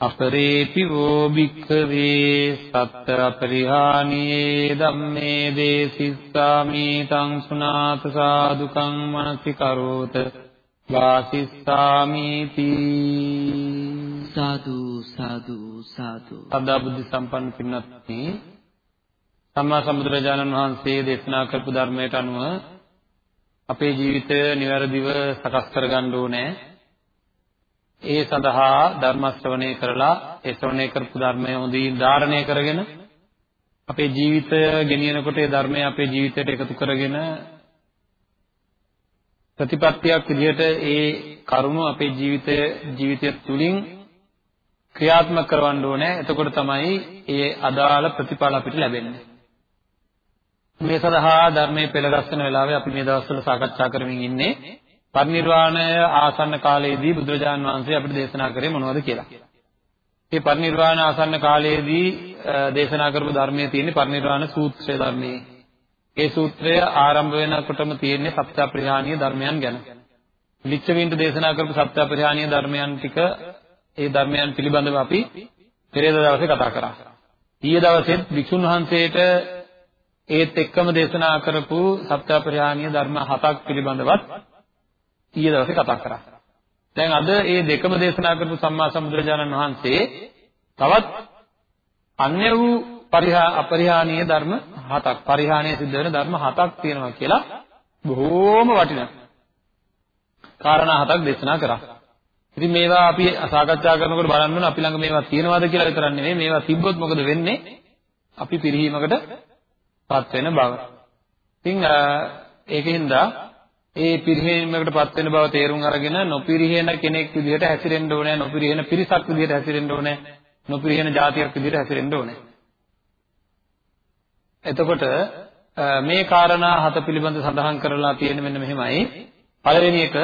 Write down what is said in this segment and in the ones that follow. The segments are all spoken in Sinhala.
අපරේපි වෝ භික්ඛවේ සත්ත අපරිහානියේ ධම්මේ දේසිස්සාමි තං සුනාත සාදුකං මනසි කරෝත වාසිස්සාමි තී සාදු සාදු සාදු. සදා බුද්ධ සම්පන්න පින්වත්නි සම්මා සම්බුදුරජාණන් වහන්සේ දේශනා කරපු ධර්මයට අනුව අපේ ජීවිතය નિවැරදිව සකස් කරගන්න ඕනේ ඒ සඳහා ධර්ම ශ්‍රවණය කරලා ඒ ශ්‍රවණය කරපු ධර්මය හොඳින් ධාරණය කරගෙන අපේ ජීවිතය ගෙනියනකොට ඒ ධර්මය අපේ ජීවිතයට එකතු කරගෙන ප්‍රතිපත්තියක් විදිහට ඒ කරුණු අපේ ජීවිතය ජීවිතය තුළින් ක්‍රියාත්මක කරවන්න ඕනේ. එතකොට තමයි ඒ අදාළ ප්‍රතිඵල අපිට ලැබෙන්නේ. මේ සඳහා ධර්මයේ පෙළගස්සන වෙලාවේ අපි මේ දවස්වල සාකච්ඡා කරමින් ඉන්නේ පරිනිර්වාණය ආසන්න කාලයේදී බුදුරජාන් වහන්සේ අපිට දේශනා කරේ මොනවද කියලා. මේ පරිනිර්වාණ ආසන්න කාලයේදී දේශනා කරපු ධර්මයේ තියෙන්නේ පරිනිර්වාණ සූත්‍රය ධර්මයේ. ඒ සූත්‍රය ආරම්භ වෙනකොටම තියෙන්නේ සත්‍යප්‍රහාණීය ධර්මයන් ගැන. ලිච්ඡවීන්ට දේශනා කරපු සත්‍යප්‍රහාණීය ධර්මයන් ටික ඒ ධර්මයන් පිළිබඳව අපි පෙරේද දවසේ කතා කරා. ඊයේ දවසෙත් වික්ෂුන් වහන්සේට ඒත් එක්කම දේශනා කරපු සත්‍යප්‍රහාණීය ධර්ම හතක් පිළිබඳවත් ඊයේ දවසේ කතා කරා. දැන් අද මේ දෙකම දේශනා කරපු සම්මා සම්බුදුරජාණන් වහන්සේ තවත් අන්‍ය වූ පරිහා අපරිහානීය ධර්ම හතක් පරිහානීය සිද්ධ වෙන ධර්ම හතක් තියෙනවා කියලා බොහෝම වටිනා කාරණා හතක් දේශනා කරා. ඉතින් මේවා අපි සාකච්ඡා කරනකොට බලන්න ඕන අපි ළඟ මේවා තියෙනවද කියලා විතරක් නෙමෙයි මේවා තිබ්බොත් මොකද වෙන්නේ? අපි පිරිහීමකට පත් වෙන බව. ඉතින් ඒකින්ද ඒ පිරිහීමකටපත් වෙන බව තේරුම් අරගෙන නොපිරිහෙන කෙනෙක් විදිහට හැසිරෙන්න ඕනේ නොපිරිහෙන පිරිසක් විදිහට හැසිරෙන්න ඕනේ නොපිරිහෙන જાතියක් විදිහට හැසිරෙන්න ඕනේ. එතකොට මේ කාරණා හත පිළිබඳ සඳහන් කරලා තියෙන මෙන්න මෙහෙමයි. පළවෙනි එක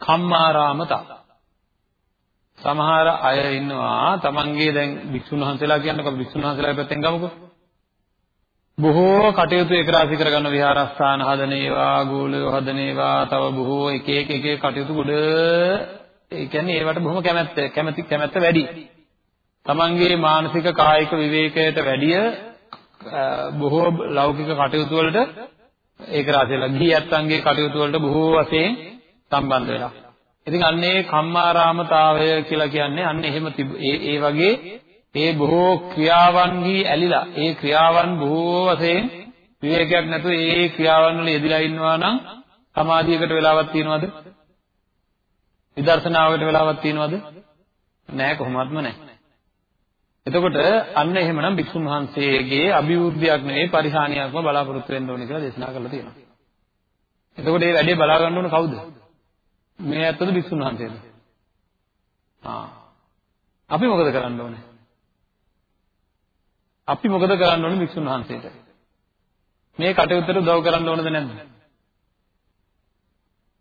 කම්මාරාමතා. සමහර අය ඉන්නවා තමන්ගේ දැන් වික්ෂුන් වහන්සේලා කියන්නකො වික්ෂුන් වහන්සේලාගේ පැත්තෙන් ගමුකෝ. බොහෝ කටයුතු එක රාශි කරගන්න විහාරස්ථාන හදන ඒවා, ගෝලය හදන ඒවා, තව බොහෝ එක එක එක එක කටයුතු ගොඩ ඒ කියන්නේ ඒවට බොහොම කැමැත්ත කැමැති කැමැත්ත වැඩි. තමන්ගේ මානසික කායික විවේකයට වැඩිය බොහෝ ලෞකික කටයුතු වලට ඒක රාශියලා ගිහියත්න්ගේ කටයුතු වලට බොහෝ වශයෙන් සම්බන්ධ වෙලා. ඉතින් අන්නේ කම්මාරාමතාවය කියලා කියන්නේ අන්න එහෙම ඒ ඒ වගේ ඒ බොහෝ ක්‍රියාවන්හි ඇලිලා ඒ ක්‍රියාවන් බොහෝ වශයෙන් විවේකයක් නැතුව ඒ ක්‍රියාවන් වල යෙදিলা ඉන්නවා නම් සමාධියකට වෙලාවක් තියනවද? විදර්ශනාවකට වෙලාවක් තියනවද? නෑ කොහොමත්ම නෑ. එතකොට අන්න එහෙමනම් භික්ෂුන් වහන්සේගේ අභිවෘද්ධියක් නෙවෙයි පරිහානියක්ම බලාපොරොත්තු වෙන්න ඕනේ කියලා දේශනා කරලා තියෙනවා. එතකොට මේ වැඩේ බලා ගන්න ඕන කවුද? මේ ඇත්තද භික්ෂුන් වහන්සේද? ආ. අපි මොකද කරන්න ඕනේ? අපි මොකද කරන්න ඕනේ වික්ෂුන් වහන්සේට? මේ කටයුත්තට උදව් කරන්න ඕනද නැද්ද?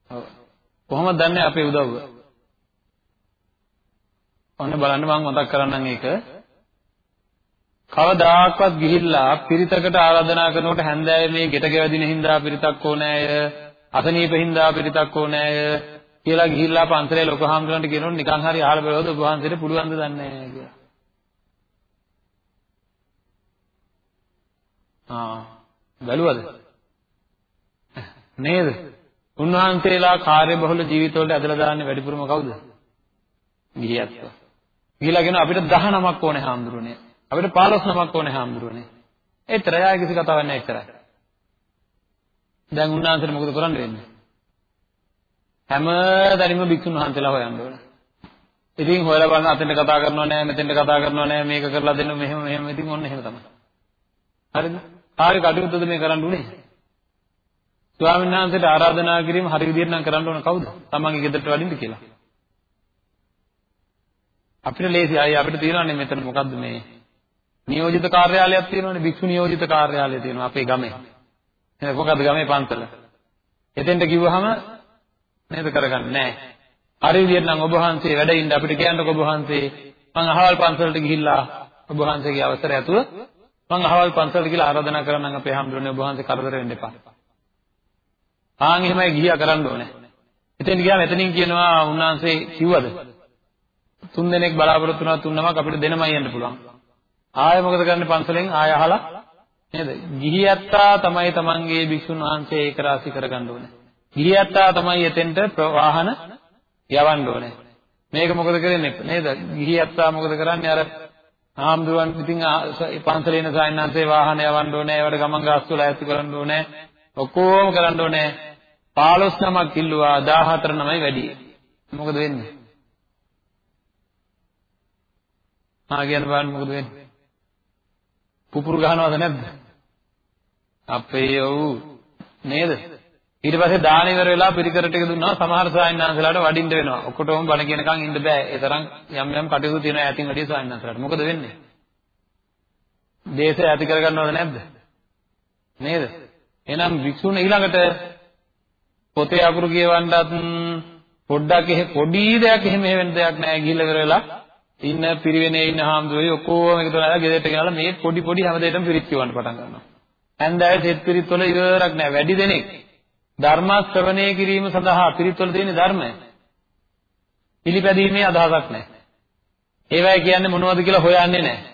ඔව්. කොහොමද දන්නේ අපේ උදව්ව? ඔන්න බලන්න මම මතක් කරන්නම් ඒක. කවදාකවත් ගිහිල්ලා පිරිතකට ආරාධනා කරනකොට හැන්දෑවේ මේ ගෙට ගෙවදින හින්දා පිරිතක් ඕනෑය, අසනීප හින්දා පිරිතක් ඕනෑය කියලා ගිහිල්ලා පන්සලේ ලොකු හාමුදුරන්ට කියනොත් නිකන් හරි අහලා බලවද ඔබ වහන්සේට පුළුවන් ද දන්නේ නැහැ කියලා. ආ බැලුවද? නේද? උන්වහන්සේලා කාර්යබහුල ජීවිතවලට ඇදලා දාන්නේ වැඩිපුරම කවුද? ගිහියත්. ගිහිලා කියන අපිට 19ක් ඕනේ හාමුදුරනේ. අපිට 15 නමක් ඕනේ හාමුදුරනේ. ඒතරයි ආයෙ කිසි කතාවක් නැහැ එච්චරයි. දැන් උන්වහන්සේට මොකද කරන්න වෙන්නේ? හැමදැනම භික්ෂුන් වහන්සේලා හොයන්න ඕන. ඉතින් හොයලා බලන අතෙන්ට කතා කරනවා නෑ මෙතෙන්ට කතා කරනවා නෑ මේක කරලා දෙන්න මෙහෙම මෙහෙම ඉතින් ඔන්න එහෙම තමයි. හරිද? කාර්ය කටයුත්තද මේ කරන්න උනේ? ස්වාමීන් වහන්සේට ආරාධනා කිරීම හරි විදිහට නම් කරන්න ඕන කවුද? තමන්ගේ ගෙදරට වඩින්න කියලා. අපිට ලේසි අය අපිට තියෙනවානේ මෙතන මොකද්ද මේ නියෝජිත කාර්යාලයක් තියෙනවානේ භික්ෂු නියෝජිත කාර්යාලය තියෙනවා අපේ ගමේ. එහෙනම් මොකද්ද ගමේ පන්සල? එතෙන්ට කිව්වහම නේද කරගන්නේ නැහැ. හරි විදියට නම් ඔබ වහන්සේ වැඩ ඉන්න අපිට කියන්නකො ඔබ වහන්සේ මං අහවල් පන්සලට ගිහිල්ලා ඔබ වහන්සේගේ අවසරය ඇතුව මං අහවල් පන්සලට ගිහිල්ලා ආරාධනා කරන්නම් අපේ හැමදෙරෝනේ ඔබ වහන්සේ කරදර වෙන්න එපා. ආන් එහෙමයි ගිහියා කරන්න ඕනේ. එතෙන් ගියාම එතනින් කියනවා උන්වහන්සේ කිව්වද? තුන් දෙනෙක් බලාපොරොත්තු වුණා තුන් නමක් අපිට දෙනමයි යන්න පුළුවන්. ආයෙ මොකද කරන්නේ පන්සලෙන් ආයෙ අහලා නේද? ගිහියත්තා තමයි තමන්ගේ භික්ෂුන් වහන්සේ ඒක රාශි කරගන්න ඕනේ. ගිහියත්තා තමයි එතෙන්ට වාහන යවන්න ඕනේ. මේක මොකද කරන්නේ නේද? ගිහියත්තා මොකද කරන්නේ අර ආම්දුවන් ඉතින් පන්සලේ ඉන්න සායනන්සේ වාහන යවන්න ඕනේ, ඒවට ගමන් ගාස්තු වල ඇතු කරන්න ඕනේ. ඔක්කොම කරන්න ඕනේ. 15 නමක් කිල්ලුවා 14 නමයි වැඩි. මොකද වෙන්නේ? ආ කියන බලන්න මොකද වෙන්නේ? පුපුරු ගහනවද නැද්ද? අපේ ඔව් නේද? ඊට පස්සේ දාන ඉවර වෙලා පිරිකර ටික දුන්නා සමහර සායනන්සලාට වඩින්න වෙනවා. ඔක්කොටම බණ කියනකන් ඉන්න බෑ. ඒ තරම් යම් යම් කටයුතු තියෙනවා ඈතින් වැඩි සායනන්සලාට. මොකද වෙන්නේ? දේශය ඇති කරගන්නවද නැද්ද? නේද? එහෙනම් වික්ෂුන් ඊළඟට පොතේ අකුරු කියවන්නත් පොඩ්ඩක් එහෙ පොඩි දෙයක් එහෙම වෙන දෙයක් නෑ ගිහිල්ලා ඉවර වෙලා ඉන්න පිරිවෙනේ ඉන්න හාමුදුරුවෝ ඔක්කොම එකතු වෙලා ගෙදරට ගෙනල්ලා මේ පොඩි පොඩි හැම දෙයකටම පිරිත් කියවන්න පටන් ගන්නවා. හන්දෑවේ තෙත් පිරිත් වල ඉවරක් නෑ වැඩි දෙනෙක් ධර්ම ශ්‍රවණය කිරීම සඳහා පිරිත්වල තියෙන ධර්මය. පිළිපැදීමේ අදහසක් නැහැ. ඒවයි කියන්නේ මොනවද කියලා හොයන්නේ නැහැ.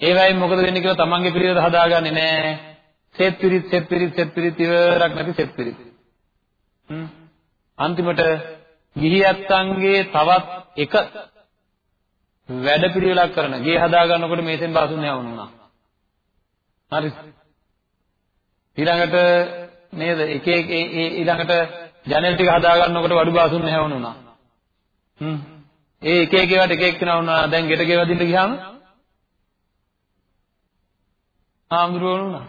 ඒවයි මොකද වෙන්නේ කියලා තමන්ගේ පිළිවෙත හදාගන්නේ නැහැ. සෙත් පිරිත් සෙත් පිරිත් සෙත් පිරිත් ඉවරක් නැති සෙත් පිරිත්. හ්ම්. අන්තිමට ගිහියත්තන්ගේ තවත් එක වැඩ පිළිවෙලක් කරන ගේ හදා ගන්නකොට මේසෙන් බාසුන් යවුණා. හරි. ඊළඟට නේද? එක එක ඊළඟට ජනෙල් ටික හදා ගන්නකොට වඩු බාසුන් නැහැවුණා. හ්ම්. ඒ එක එක ඒවාට එක එක කෙනා වුණා. දැන් ගෙට ගෙවදින්න ගියාම ආම්දුරෝ වුණා.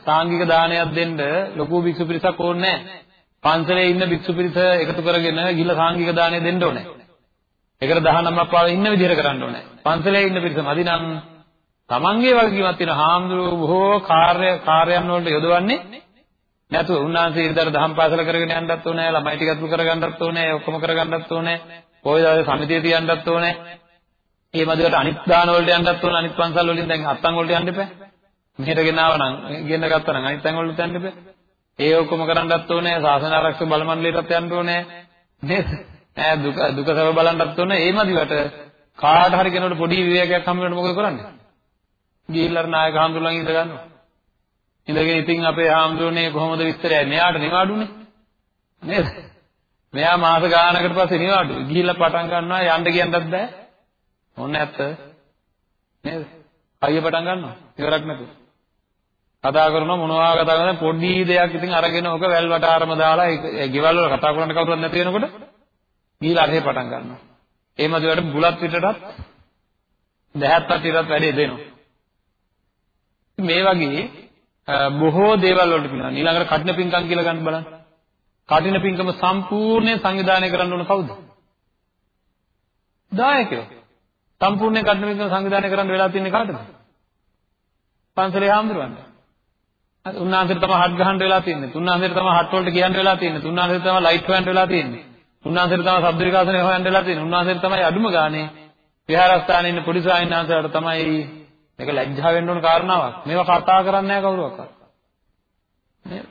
සාංගික දානයක් දෙන්න ලොකු භික්ෂු පිරිසක් ඕනේ නැහැ. පන්සලේ ඉන්න භික්ෂු පිරිස එකතු කරගෙන ගිහලා සාංගික දානය දෙන්න ඕනේ. ඒකට 19ක් පාවෙ ඉන්න විදිහට කරන්න ඕනේ. පන්සලේ ඉන්න පිරිස මදි නම් තමන්ගේ වගකීමක් තියෙන හාමුදුරුවෝ බොහෝ කාර්ය කාර්යයන් වලට යොදවන්නේ නැතුව උන්වහන්සේ ඉරිදාට දහම් පාසල කරගෙන යන්නත් ඕනේ ළමයි ටික අතුල් කරගන්නත් ඕනේ ඔක්කොම කරගන්නත් ඕනේ පොයි දවසේ සමිතිය තියන්නත් ඕනේ. ඒ මදිවට අනිත් දාන වලට යන්නත් ඕනේ අනිත් පන්සල් වලින් දැන් අත්තන් වලට යන්න එපා. මෙහෙට ගෙනාව නම් ගෙන්න ගත්තා නම් අනිත් තැන් වලට යන්න එපා. ඒ ඔක්කොම කරන්නත් ඕනේ ශාසන ආරක්ෂක බල මණ්ඩලයටත් යන්න ඕනේ. නේද? ඈ දුක දුක සව බලන්නත් ඕනේ. ඒ මදිවට කාට හරි කෙනෙකුට පොඩි විවේකයක් හම්බ වෙනකොට මොකද කරන්නේ? ගිහිල්ලා නායක හාමුදුරුවෝ ළඟ ඉඳ ගන්නවා. ඉඳගෙන ඉතින් අපේ හාමුදුරනේ කොහොමද විස්තරය? මෙයාට නිවාඩුනේ. නේද? මෙයා මාස ගානකට පස්සේ නිවාඩු. ගිහිල්ලා පටන් ගන්නවා යන්න කියන්නත් බෑ. ඕන්න ඇත්ත. නේද? අයිය පටන් ගන්නවා. ඉවරක් නැතුව. කතා කරනවා මොනවා කතා කරනද පොඩි දෙයක් ඉතින් අරගෙන ඔක වැල් වටාරම දාලා ඒ ගෙවල් වල කතා කරන්න කවුරුත් නැති වෙනකොට ගිහිල්ලා අරහෙ පටන් ගන්නවා. ඒ මදිවට බුලත් පිටටත් දැහත් පිටටත් වැඩේ දෙනවා. මේ වගේ බොහෝ දේවල් වලට පිළිගන්න. ඊළඟට කඨින පින්කම් කියලා ගන්න බලන්න. කඨින පින්කම සම්පූර්ණයෙන් සංවිධානය කරන්න ඕන කවුද? දායකයෝ. සම්පූර්ණයෙන් කඨින පින්කම සංවිධානය කරන්න වෙලා තින්නේ කාටද? පන්සලේ හාමුදුරුවන්ට. උන්වහන්සේට තමයි හත් ගහන්න වෙලා තියෙන්නේ. උන්වහන්සේට තමයි හත් වලට කියන්න වෙලා තියෙන්නේ. උන්වහන්සේට තමයි ලයිට් හොයන්න වෙලා තියෙන්නේ. උන්වහන්සේට තමයි ශබ්ද විකාශනය හොයන්න වෙලා තියෙන්නේ. උන්වහන්සේට තමයි අඩුම ගානේ විහාරස්ථානයේ ඉන්න පොඩි සාහිණාන්සලාට තමයි මේක ලැජ්ජා වෙන්න ඕන කාරණාවක්. මේවා කතා කරන්නේ නැහැ කවුරුවක්වත්. නේද?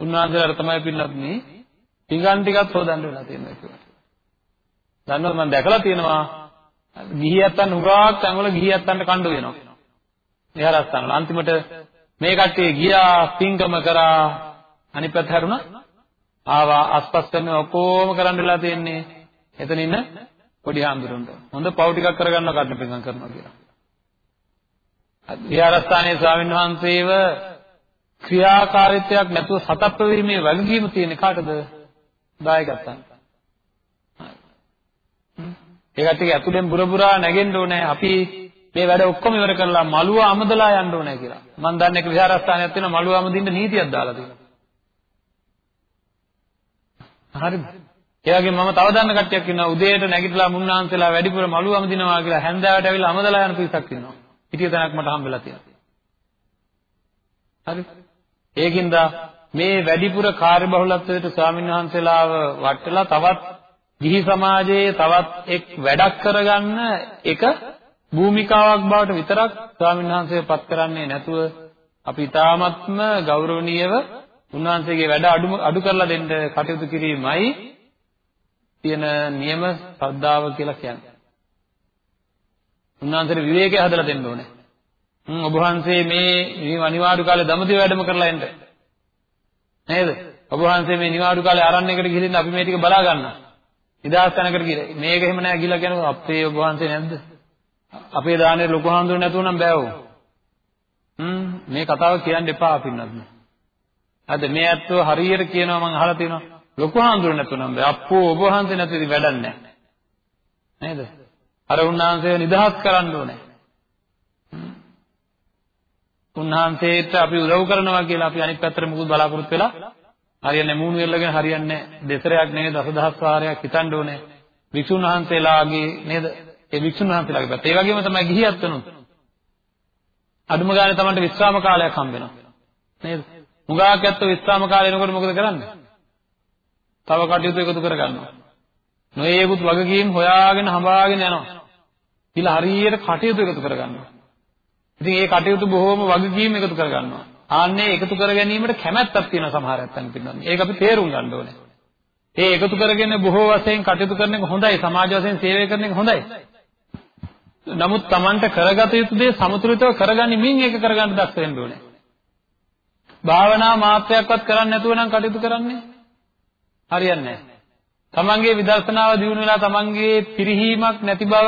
උන්වහන්සේලාට තමයි පින්නත් මේ පිඟන් ටිකක් හොදන්න වෙලා තියෙනවා කියලා. දන්නවද මම දැකලා තියෙනවා ගිහියත්තන් උගාක් තැන්වල ගිහියත්තන්ට කණ්ඩු වෙනවා. විහාරස්ථාන වල අන්තිමට මේ කට්ටිය ගියා පිංගම කරා අනිත් පැත්ත හැරුණා ආවා අස්පස් කරන ඔක්කොම කරන්න වෙලා තියෙන්නේ එතන ඉන්න පොඩි හාමුදුරන්ට. හොඳ පව් ටිකක් කරගන්නවා කඩන පිංගම් කරනවා කියලා. විහාරස්ථානයේ ස්වාමීන් වහන්සේව ක්‍රියාකාරීත්වයක් නැතුව සතප්ප වීමේ වගකීම තියෙන කාටද? දායකයන්ට. ඒ කට්ටිය ඇතුලෙන් බුර බුරා නැගෙන්න ඕනේ. අපි මේ වැඩ ඔක්කොම ඉවර කරලා මළුව අමදලා යන්න ඕනේ කියලා. මම දන්නේ එක විහාරස්ථානයක් තියෙනවා මළුව අමදින්න නීතියක් දාලා තියෙනවා. හරිද? ඒ වගේම මම තව දන්න කට්ටියක් ඉන්නවා උදේට නැගිටලා මුන්නාන්සලා වැඩිපුර මළුව අමදිනවා කියලා හැන්දෑවට ඇවිල්ලා අමදලා යන පිරිසක් ඉන්නවා. හිටිය තැනක් මට හම්බෙලා තියෙනවා. හරි? ඒකින්ද මේ වැඩිපුර කාර්යබහුලත්වයට ස්වාමීන් වහන්සේලාව වටලා තවත් ගිහි සමාජයේ තවත් එක් වැඩක් කරගන්න එක භූමිකාවක් බවට විතරක් ස්වාමීන් වහන්සේ පත් කරන්නේ නැතුව අපි ඊ타ත්ම ගෞරවණීයව උන්වහන්සේගේ වැඩ අඩු අඩු කරලා දෙන්න කටයුතු කිරීමයි තියෙන නියම ශ්‍රද්ධාව කියලා කියන්නේ. උන්වහන්සේට විවේකය හදලා දෙන්න ඕනේ. හ්ම් ඔබ වහන්සේ මේ අනිවාර්ය කාලේ දමදිව වැඩම කරලා එන්න. නේද? ඔබ වහන්සේ මේ නිවාඩු කාලේ ආරණ්‍යයකට ගිහින් අපි මේ ටික බලා ගන්නවා. නිදාස් තැනකට ගිහලා මේක එහෙම නෑ ගිහලා කියනවා අපේ ඔබ වහන්සේ නැද්ද? අපේ දානේ ලොකු හාමුදුරුවෝ නැතුව නම් බෑවෝ. හ්ම් මේ කතාව කියන්න එපා අපින්නත්. අද මේ ඇත්තෝ හරියට කියනවා මම අහලා තියෙනවා ලොකු හාමුදුරුවෝ නැතුව නම් බෑ. අප්පෝ ඔබ වහන්සේ නැතුව ඉතින් වැඩක් නෑ. නේද? අර උන්වහන්සේව නිදහස් කරන්න ඕනේ. උන්වහන්සේට අපි උදව් කරනවා කියලා අපි අනිත් පැත්තට මුකුත් බලාපොරොත්තු වෙලා හරියන්නේ මූණු වෙල්ලගෙන හරියන්නේ දෙසරයක් නෙවෙයි දසදහස් වාරයක් හිතන්න ඕනේ. වික්ෂුන් වහන්සේලාගේ නේද? ඒ වික්ෂුන් වහන්සේලාගේ පැත්ත. ඒ වගේම තමයි ගිහියත් වෙනුත්. අඩුම ගානේ Tamanට විශ්‍රාම කාලයක් හම්බ වෙනවා. නේද? මුගාක් ඇත්තෝ විශ්‍රාම කාලේ එනකොට මොකද කරන්නේ? තව කටයුතු එකතු කරගන්නවා. නොයේකුත් වගකීම් හොයාගෙන හඹාගෙන යනවා. කියලා හරියට කටයුතු එකතු කරගන්නවා. ඉතින් ඒ කටයුතු බොහෝම වගකීම් එකතු කරගන්නවා. ආන්නේ එකතු කර ගැනීමට කැමැත්තක් තියෙන සමහර අයත් පින්නන්නේ. ඒක අපි තේරුම් ගන්න ඕනේ. ඒ එකතු කරගෙන බොහෝ වශයෙන් කටයුතු කරන එක හොඳයි. සමාජ වශයෙන් සේවය කරන එක හොඳයි. නමුත් Tamanට කරගත යුතු දේ සමතුලිතව කරගනිමින් ඒක කරගන්න දක්ෂ වෙන්න ඕනේ. භාවනා මාත්‍රයක්වත් කරන්නේ නැතුව නම් කටයුතු කරන්නේ හරියන්නේ නැහැ. තමන්ගේ විදර්ශනාව දියුණු වෙලා තමන්ගේ පිරිහීමක් නැති බව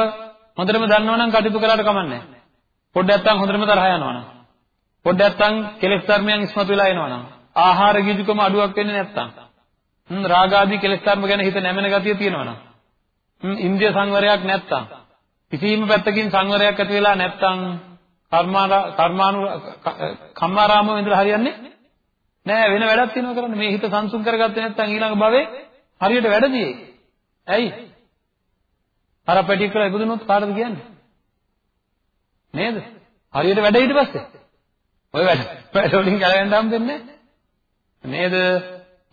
හොඳටම දන්නවනම් කටයුතු කරාට කමන්නේ නැහැ. පොඩ්ඩක් නැත්තම් හොඳටම තරහ යනවනම්. පොඩ්ඩක් නැත්තම් කෙලෙස් ධර්මයන් ඉස්මතු වෙලා එනවනම්. ආහාර ගිජුකම අඩුවක් වෙන්නේ නැත්තම්. හ්ම් රාග ආදී කෙලෙස් ධර්ම ගැන හිත නැමෙන ගතිය තියෙනවනම්. හ්ම් ඉන්ද්‍රිය සංවරයක් නැත්තම්. කිසිම පැත්තකින් සංවරයක් ඇති වෙලා නැත්තම් කර්මාරා කර්මානු කම්මාරාමෝ ඉඳලා හරියන්නේ නෑ වෙන වැඩක් තියෙනවා කරන්න මේ හිත සංසුන් කරගත්තේ නැත්නම් ඊළඟ භවයේ හරියට වැඩදියේ ඇයි අර පැටි කරලා ඉපදුනොත් කාටද කියන්නේ නේද? හරියට වැඩ ඊට පස්සේ. ඔය වැඩ වැඩ වලින් ගැලවෙන්න හම්බෙන්නේ නේද?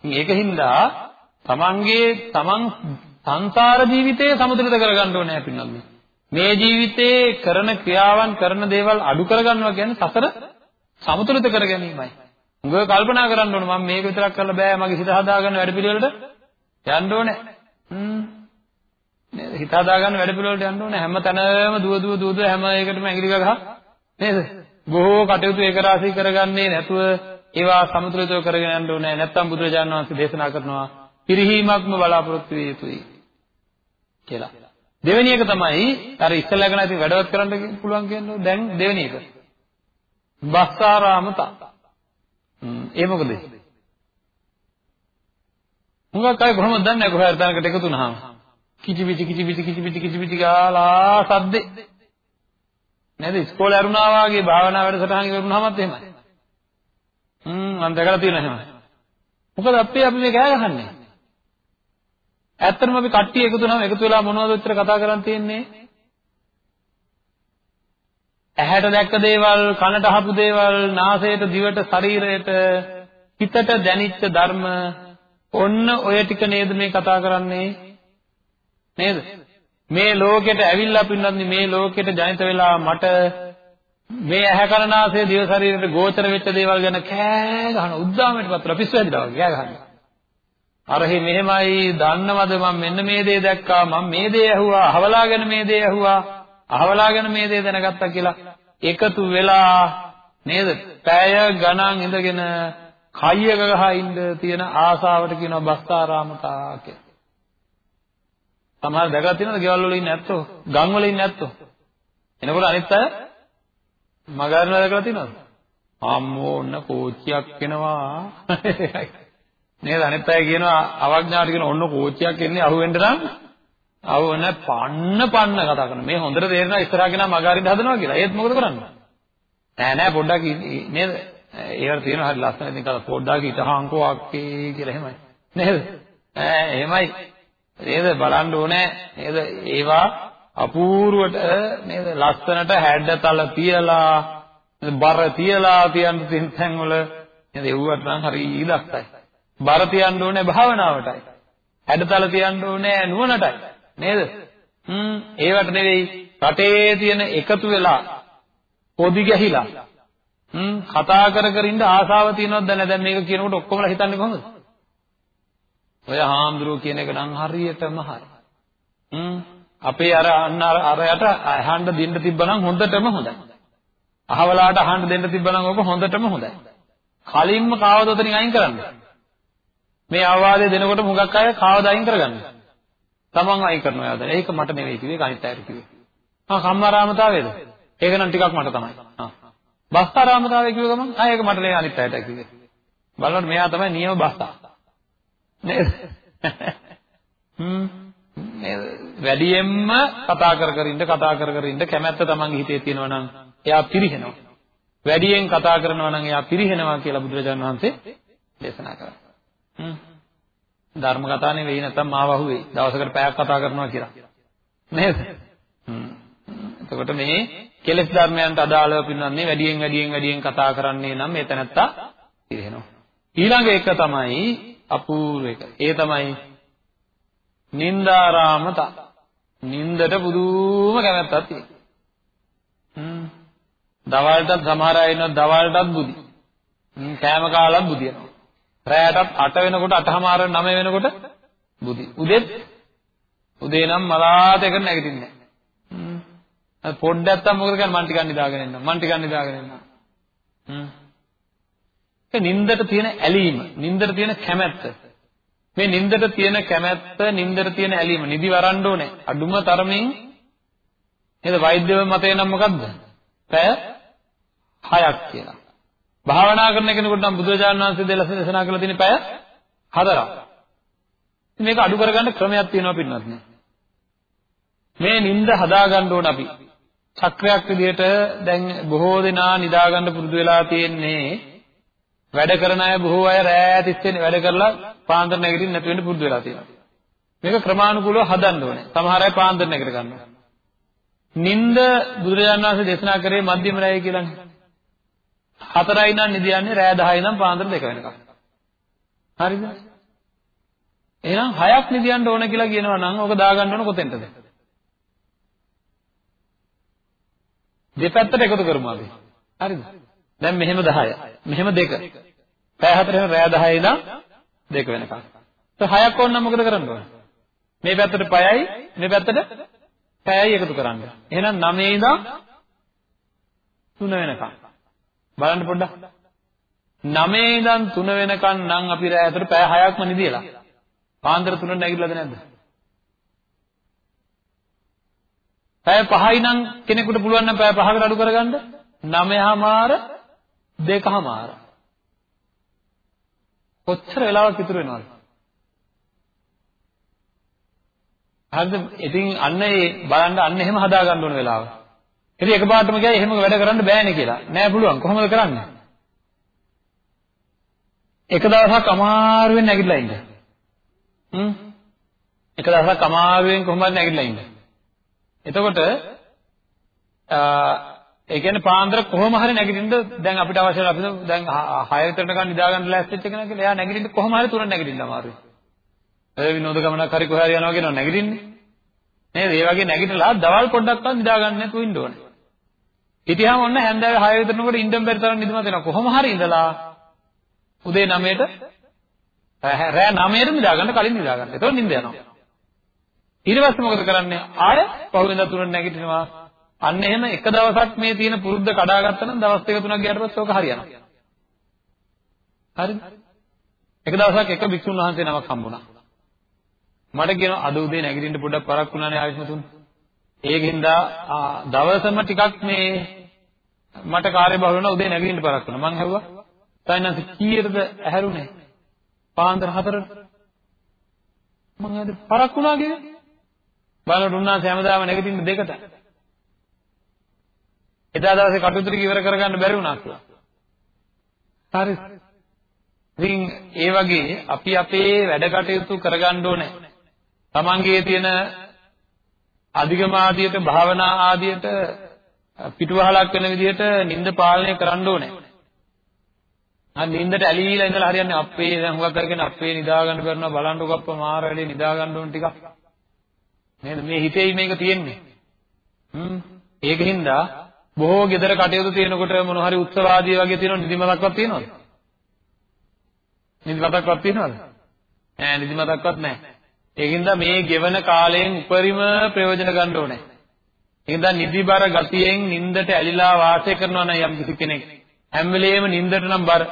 ඒකින්ද තමන්ගේ තමන් සංසාර ජීවිතය සමතුලිත කරගන්න ඕනේ පින්නන්නේ. මේ ජීවිතේ කරන ක්‍රියාවන් කරන දේවල් අඩු කරගන්නවා කියන්නේ සසර සමතුලිත කර ගැනීමයි. උඟ කල්පනා කරන්න ඕනේ මම මේක විතරක් කරලා බෑ මගේ හිත හදාගන්න වැඩ පිළිවෙලට යන්න ඕනේ. හ්ම් නේද? හිත හදාගන්න වැඩ පිළිවෙලට යන්න ඕනේ. හැම තැනම දුව දුව දුව දුව හැම එකටම ඇඟිලි ගහ නේද? බොහෝ කටයුතු ඒක රාශී කරගන්නේ නැතුව ඒවා සමතුලිතව කරගෙන යන්න ඕනේ. නැත්තම් බුදුරජාණන් වහන්සේ දේශනා කරනවා පිරිහීමක්ම බලාපොරොත්තු විය යුතුයි කියලා. දෙවෙනි එක තමයි අර ඉස්සෙල්ලා කරන ඉතින් වැඩවත් කරන්න පුළුවන් කියන්නේ දැන් දෙවෙනි එක. බස්සාරාමත. ඒ මොකද? මුගක් අය කොහොමද දන්නේ කොහේ හරි තැනකට එකතු වුණාම? කිචි පිචි කිචි පිචි කිචි පිචි කිචි පිචි ගාලා සද්දේ. නේද? ඉස්කෝලේ අරුණා වාගේ භාවනා වැඩසටහන් ඉවරුනහමත් එහෙමයි. හ්ම් මම දැකලා තියෙනවා එහෙම මොකද අපේ අපි මේ කෑ ගහන්නේ ඇත්තටම අපි කට්ටිය එකතු වෙනම එකතු වෙලා මොනවද උත්තර කතා කරන් තියෙන්නේ? ඇහැට දැක්ක දේවල් කනට අහපු දේවල් නාසයට දිවට ශරීරයට හිතට දැනිච්ච ධර්ම ඔන්න ඔය ටික නේද මේ කතා කරන්නේ නේද? මේ ලෝකෙට ඇවිල්ලා පින්නත් මේ ලෝකෙට ජනිත වෙලා මට මේ ඇහැ කරනාසය දිව ශරීරයට ගෝචර වෙච්ච දේවල් ගැන කෑ ගහන උද්දාමයට පතර පිස්සු හැදිලා වගේ කෑ ගහනවා. අරහි මෙහෙමයි දන්නවද මම මෙන්න මේ දේ දැක්කා මම මේ දේ ඇහුවා අහවලා ගැන මේ දේ ඇහුවා අහවලා ගැන මේ දේ දැනගත්තා කියලා එකතු වෙලා නේද? පැය ගණන් ඉඳගෙන කයියක ගහ ඉන්න තියෙන ආසාවට කියනවා බස්සාරාමතා කියලා. සමහර දැකලා තියෙනවද ගෙවල් වල ඉන්නේ නැත්තෝ? ගම් වල ඉන්නේ නැත්තෝ? එනකොට අනිත් අය මගහරිනවා දැකලා තියෙනවද? අම්මෝ ඔන්න කෝච්චියක් එනවා. නේද? අනිත් අය කියනවා අවඥාට කියන ඔන්න කෝච්චියක් එන්නේ අහුවෙන්න නම් අවුන පන්න පන්න කතා කරන මේ හොඳට තේරෙනවා ඉස්සරහා කෙනා මග අරින්න හදනවා කියලා. ඒත් මොකද කරන්නේ? නෑ නෑ පොඩ්ඩක් නේද? ඒවට තියෙනවා හරි ලස්සන ඉතින් කතා පොඩ්ඩක් හිටහංකෝ අක්කේ කියලා එහෙමයි. නේද? ඈ එහෙමයි. නේද බලන්න ඕනේ නේද? ඒවා අපූර්වට නේද ලස්සනට හැඩතල තියලා බර තියලා තියන්න තියෙන තැන් වල නේද එව්වට නම් හරි ඉලක්කයි. බර තියන්න ඕනේ භාවනාවටයි. හැඩතල තියන්න ඕනේ නුවණටයි. නේද? හ්ම් ඒවට නෙවෙයි රටේ තියෙන එකතු වෙලා පොදි ගැහිලා හ්ම් කතා කර කර ඉන්න ආසාව තියෙනවද දැන් දැන් මේක කියනකොට ඔක්කොමලා හිතන්නේ කොහොමද? ඔය හාමුදුරුවෝ කියන එක නම් හරියටම හරි. හ්ම් අපේ අර අන්න අර යට අහන්න දෙන්න තිබ්බනම් හොඳටම හොඳයි. අහවලාට අහන්න දෙන්න තිබ්බනම් ඔබ හොඳටම හොඳයි. කලින්ම කාවද උතනින් අයින් කරන්න. මේ අවවාදය දෙනකොට මුගක් අය කාවද අයින් කරගන්නේ. තමන් අයින් කරනවා යාද. ඒක මට නෙවෙයි කිව්වේ අනිත් අයට කිව්වේ. ආ කම්මාරාමතාවේද? ඒක නම් ටිකක් මට තමයි. ආ. බස්තරාමතාවේ කිව්ව ගමන් ආ ඒක මට නෙවෙයි අනිත් අයට කිව්වේ. බලන්න මෙයා තමයි නියම බස්තා. නේද? හ්ම්. නේද? වැඩියෙන්ම කතා කර කර ඉන්න කතා කර කර ඉන්න කැමැත්ත තමන්ගේ හිතේ තියෙනවා නම් එයා පිරිහෙනවා. වැඩියෙන් කතා කරනවා නම් එයා පිරිහෙනවා කියලා බුදුරජාණන් වහන්සේ දේශනා කරා. හ්ම්. ධර්ම කතා නෙවෙයි නැත්තම් මාව අහුවේ. දවසකට පැයක් කතා කරනවා කියලා. නේද? එතකොට මේ කෙලෙස් ධර්මයන්ට අදාළව පින්නන්නේ වැඩියෙන් වැඩියෙන් වැඩියෙන් කතා කරන්නේ නම් මේ තැනත්තා පිරිහෙනවා. ඊළඟ එක තමයි අපූර්ව එක. ඒ තමයි නින්දාරාමත. නින්දට පුදුම කැමැත්තක් තියෙනවා. හ්ම්. දවල්ටත් සමහර අය ඉන්නවා දවල්ටත් බුදි. කෑම කාලත් බුදියනවා. රැයටත් 8 වෙනකොට 8:00මාර 9 වෙනකොට බුදි. උදෙත් උදේ නම් මලාත එකට නැගිටින්නේ නැහැ. හ්ම්. පොඩ්ඩක් නැත්තම් මොකද කරන්නේ මන් ටිකක් නිදාගෙන ඉන්නවා. මන් ටිකක් නිදාගෙන ඉන්නවා. හ්ම්. ඒ නින්දට තියෙන ඇලීම, නින්දට තියෙන කැමැත්ත. මේ නින්දට තියෙන කැමැත්ත, නින්දට තියෙන ඇලීම නිදි වරන්න ඕනේ. අඩුම තරමින් නේද වෛද්‍යව මතේ නම් මොකද්ද? පැය 6ක් කියලා. භාවනා කරන කෙනෙකුට නම් බුදුරජාණන් වහන්සේ දෙලස දේශනා කරලා තියෙන පැය හතරක්. මේක අඩු කරගන්න ක්‍රමයක් තියෙනවා පින්නත් නේ. මේ නිින්ද හදාගන්න ඕන අපි. චක්‍රයක් විදිහට දැන් බොහෝ දෙනා නිදාගන්න පුරුදු වෙලා තියෙන්නේ වැඩ කරන අය බොහෝ අය රෑ තිස්සේ වැඩ කරලා පාන්දර නැගිටින්න නැති වෙන්න පුරුදු වෙලා තියෙනවා. මේක ක්‍රමානුකූලව හදන්න ඕනේ. සමහර අය පාන්දර නැගිට ගන්නවා. නිින්ද බුදුරජාණන් වහන්සේ දේශනා කරේ මධ්‍යම රැය කියලානේ. 4යි නම් නිදියන්නේ රෑ 10යි නම් පාන්දර 2 වෙනකම්. හරිද? එහෙනම් 6ක් නිදියන්න ඕන කියලා කියනවා නම් ඕක දාගන්න ඕන කොතෙන්ටද? දෙපැත්තට එකතු කරමු අපි. හරිද? දැන් මෙහෙම 10. මෙහෙම 2. පැය 4 වෙන රෑ 10 ඉඳන් 2 වෙනකම්. તો 6ක් ඕන නම් මොකද කරන්න ඕන? මේ පැත්තට පයයි මේ පැත්තට පැයයි එකතු කරන්න. එහෙනම් 9 ඉඳන් 3 වෙනකම්. බලන්න පොඩ්ඩක්. 9 ඉඳන් 3 වෙනකන් නම් අපි රැයට පැය 6ක්ම නිදිලා. පාන්දර 3 නැගිටලාද නැද්ද? පැය 5යි නම් කෙනෙකුට පුළුවන් නම් පැය 5කට අඩු කරගන්න 9මාර 2මාර. කොච්චර වෙලාවක් ඉතුරු වෙනවද? හරිද? ඉතින් අන්න ඒ බලන්න අන්න එහෙම හදා ගන්න ඕන වෙලාව. ඉතින් එකපාරටම ගියා එහෙම වැඩ කරන්න බෑනේ කියලා. නෑ පුළුවන්. කොහොමද කරන්නේ? එක දවසක් අමාරුවෙන් නැගිටලා ඉන්න. හ්ම්. එක දවසක් අමාරුවෙන් කොහොමද නැගිටලා ඉන්න. එතකොට ඒ කියන්නේ පාන්දර කොහොම හරි නැගිටින්න දැන් අපිට අවශ්‍ය අපි දැන් 6 විතරනකන් නිදා ගන්න ලෑස්ති වෙච්ච කෙනා කියලා එයා නැගිටින්න කොහොම හරි තුන නැගිටින්න අමාරුයි. ඒ විනෝද ගමනක් හරි කොහේ හරි යනවා කියනවා නැගිටින්නේ. නේද? ඒ වගේ නැගිටලා දවල් පොඩ්ඩක්වත් නිදා ගන්න නැතුව ඉන්න ඕනේ. හිටියාම ඔන්න හැන්දෑවේ 6 විතරනකොට ඉඳන් බැරි තරම් නිදිමත වෙනවා. කොහොම හරි ඉඳලා උදේ 9ට රෑ 9ට නිදා ගන්න කලින් නිදා ගන්න. එතකොට නිින්ද යනවා. ඊට පස්සේ මොකද කරන්නේ? ආය පහුවෙන්දා තුනට නැගිටිනවා. අන්න එහෙම එක දවසක් මේ තියෙන පුරුද්ද කඩාගත්තා නම් දවස් දෙක තුනක් ගියාට පස්සේ ඕක හරියනවා. හරිද? එක දවසක් එක භික්ෂුන් වහන්සේ නමක් හම්බුණා. මට කියනවා අද උදේ නැගිටින්න පොඩ්ඩක් පරක් වුණානේ ආයස්මතුන්. ඒකින්ද දවසම ටිකක් මේ මට කාර්ය බහුල වෙනවා උදේ නැගිටින්න පරක් වෙනවා. මං හැවුවා. සයින්ස් කීයටද ඇහැරුනේ? පාන්දර 4ට. මං හද පරක් වුණා කියන්නේ. බලන්න උන්වහන්සේ හැමදාම නැගිටින්න දෙකට. එදා දවසේ කටුතුරු ඉවර කරගන්න බැරි වුණා කියලා. හරි. ඉතින් ඒ වගේ අපි අපේ වැඩ කටයුතු කරගන්න ඕනේ. තමන්ගේ තියෙන අධිගම ආදියට භාවනා ආදියට පිටුවහලක් වෙන විදිහට නිින්ද පාලනය කරන්න ඕනේ. අන්න නිින්දට ඇලීලා ඉඳලා හරියන්නේ අපේ දැන් හුඟක් කරගෙන අපේ නිදා ගන්න බැරනවා බලන්නකො අප්පා මාර වැඩේ නිදා ගන්න ඕන ටිකක්. නේද? මේ හිතේයි මේක තියෙන්නේ. හ්ම්. ඒකින්ද බොහෝ gedara කටයුතු තියෙනකොට මොන හරි උත්සව ආදී වගේ තියෙන නිදිමතක්වත් තියෙනවද? නිදිමතක්වත් තියෙනවද? නෑ නිදිමතක්වත් නෑ. ඒකින්ද මේ ගෙවන කාලයෙන් උපරිම ප්‍රයෝජන ගන්න ඕනේ. ඒකින්ද නිදිබර ගතියෙන් නින්දට ඇලිලා වාසය කරනවා නම් යම් කිසි කෙනෙක් හැම වෙලේම නින්දට නම් බර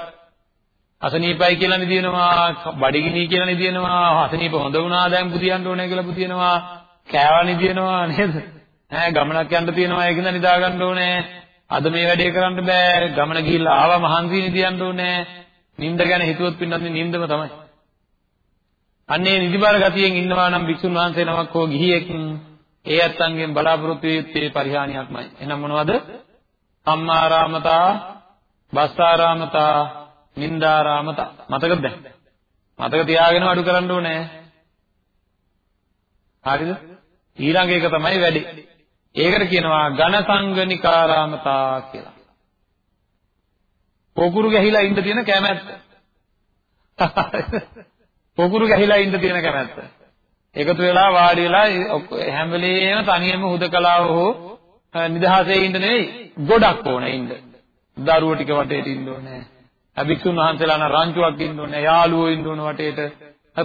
අසනීපයි කියලා නිදිනවා බඩගිනි කියලා නිදිනවා අසනීප හොඳ වුණා දැන් බුදියන්න ඕනේ කියලා බුදිනවා කෑවා නිදිනවා නේද ඈ ගමනක් යන්න තියෙනවා ඒකින්ද නිදා ගන්න ඕනේ අද මේ වැඩේ කරන්න බෑ ගමන ගිහිල්ලා ආවා මහන්සි නිදියන්න ඕනේ නිින්ද ගැන හිතුවොත් පින්නත් නිින්දම තමයි අන්නේ නිදිබර ගතියෙන් ඉන්නවා නම් වික්ෂුන් වහන්සේ නමක් හෝ ගිහියෙක් ඒ ඇත්තන්ගෙන් බලාපොරොත්තු වෙත්තේ පරිහානියක්මයි. එහෙනම් මොනවද? සම්මාරාමතා, බස්සාරාමතා, නින්දාරාමතා. මතකද දැන්? මතක තියාගෙන අඩු කරන්න ඕනේ. හරිද? ඊළඟ එක තමයි වැඩි. ඒකට කියනවා ඝන සංගනිකාරාමතා කියලා. පොකුරු ගැහිලා ඉන්න තියෙන කැමැත්ත. පොකුරු ගැහිලා ඉන්න තියෙන කැමැත්ත. එකතු වෙලා වාඩි වෙලා හැම වෙලේම තනියම හුදකලාව හෝ නිදහසේ ඉන්න නෙවෙයි ගොඩක් ඕනේ ඉන්න. දරුවෝ ටික වටේට ඉන්න ඕනේ. අභික්ෂුන් වහන්සේලා නම් රංචුවක් ඉන්න ඕනේ. යාළුවෝ ඉන්න ඕනේ වටේට.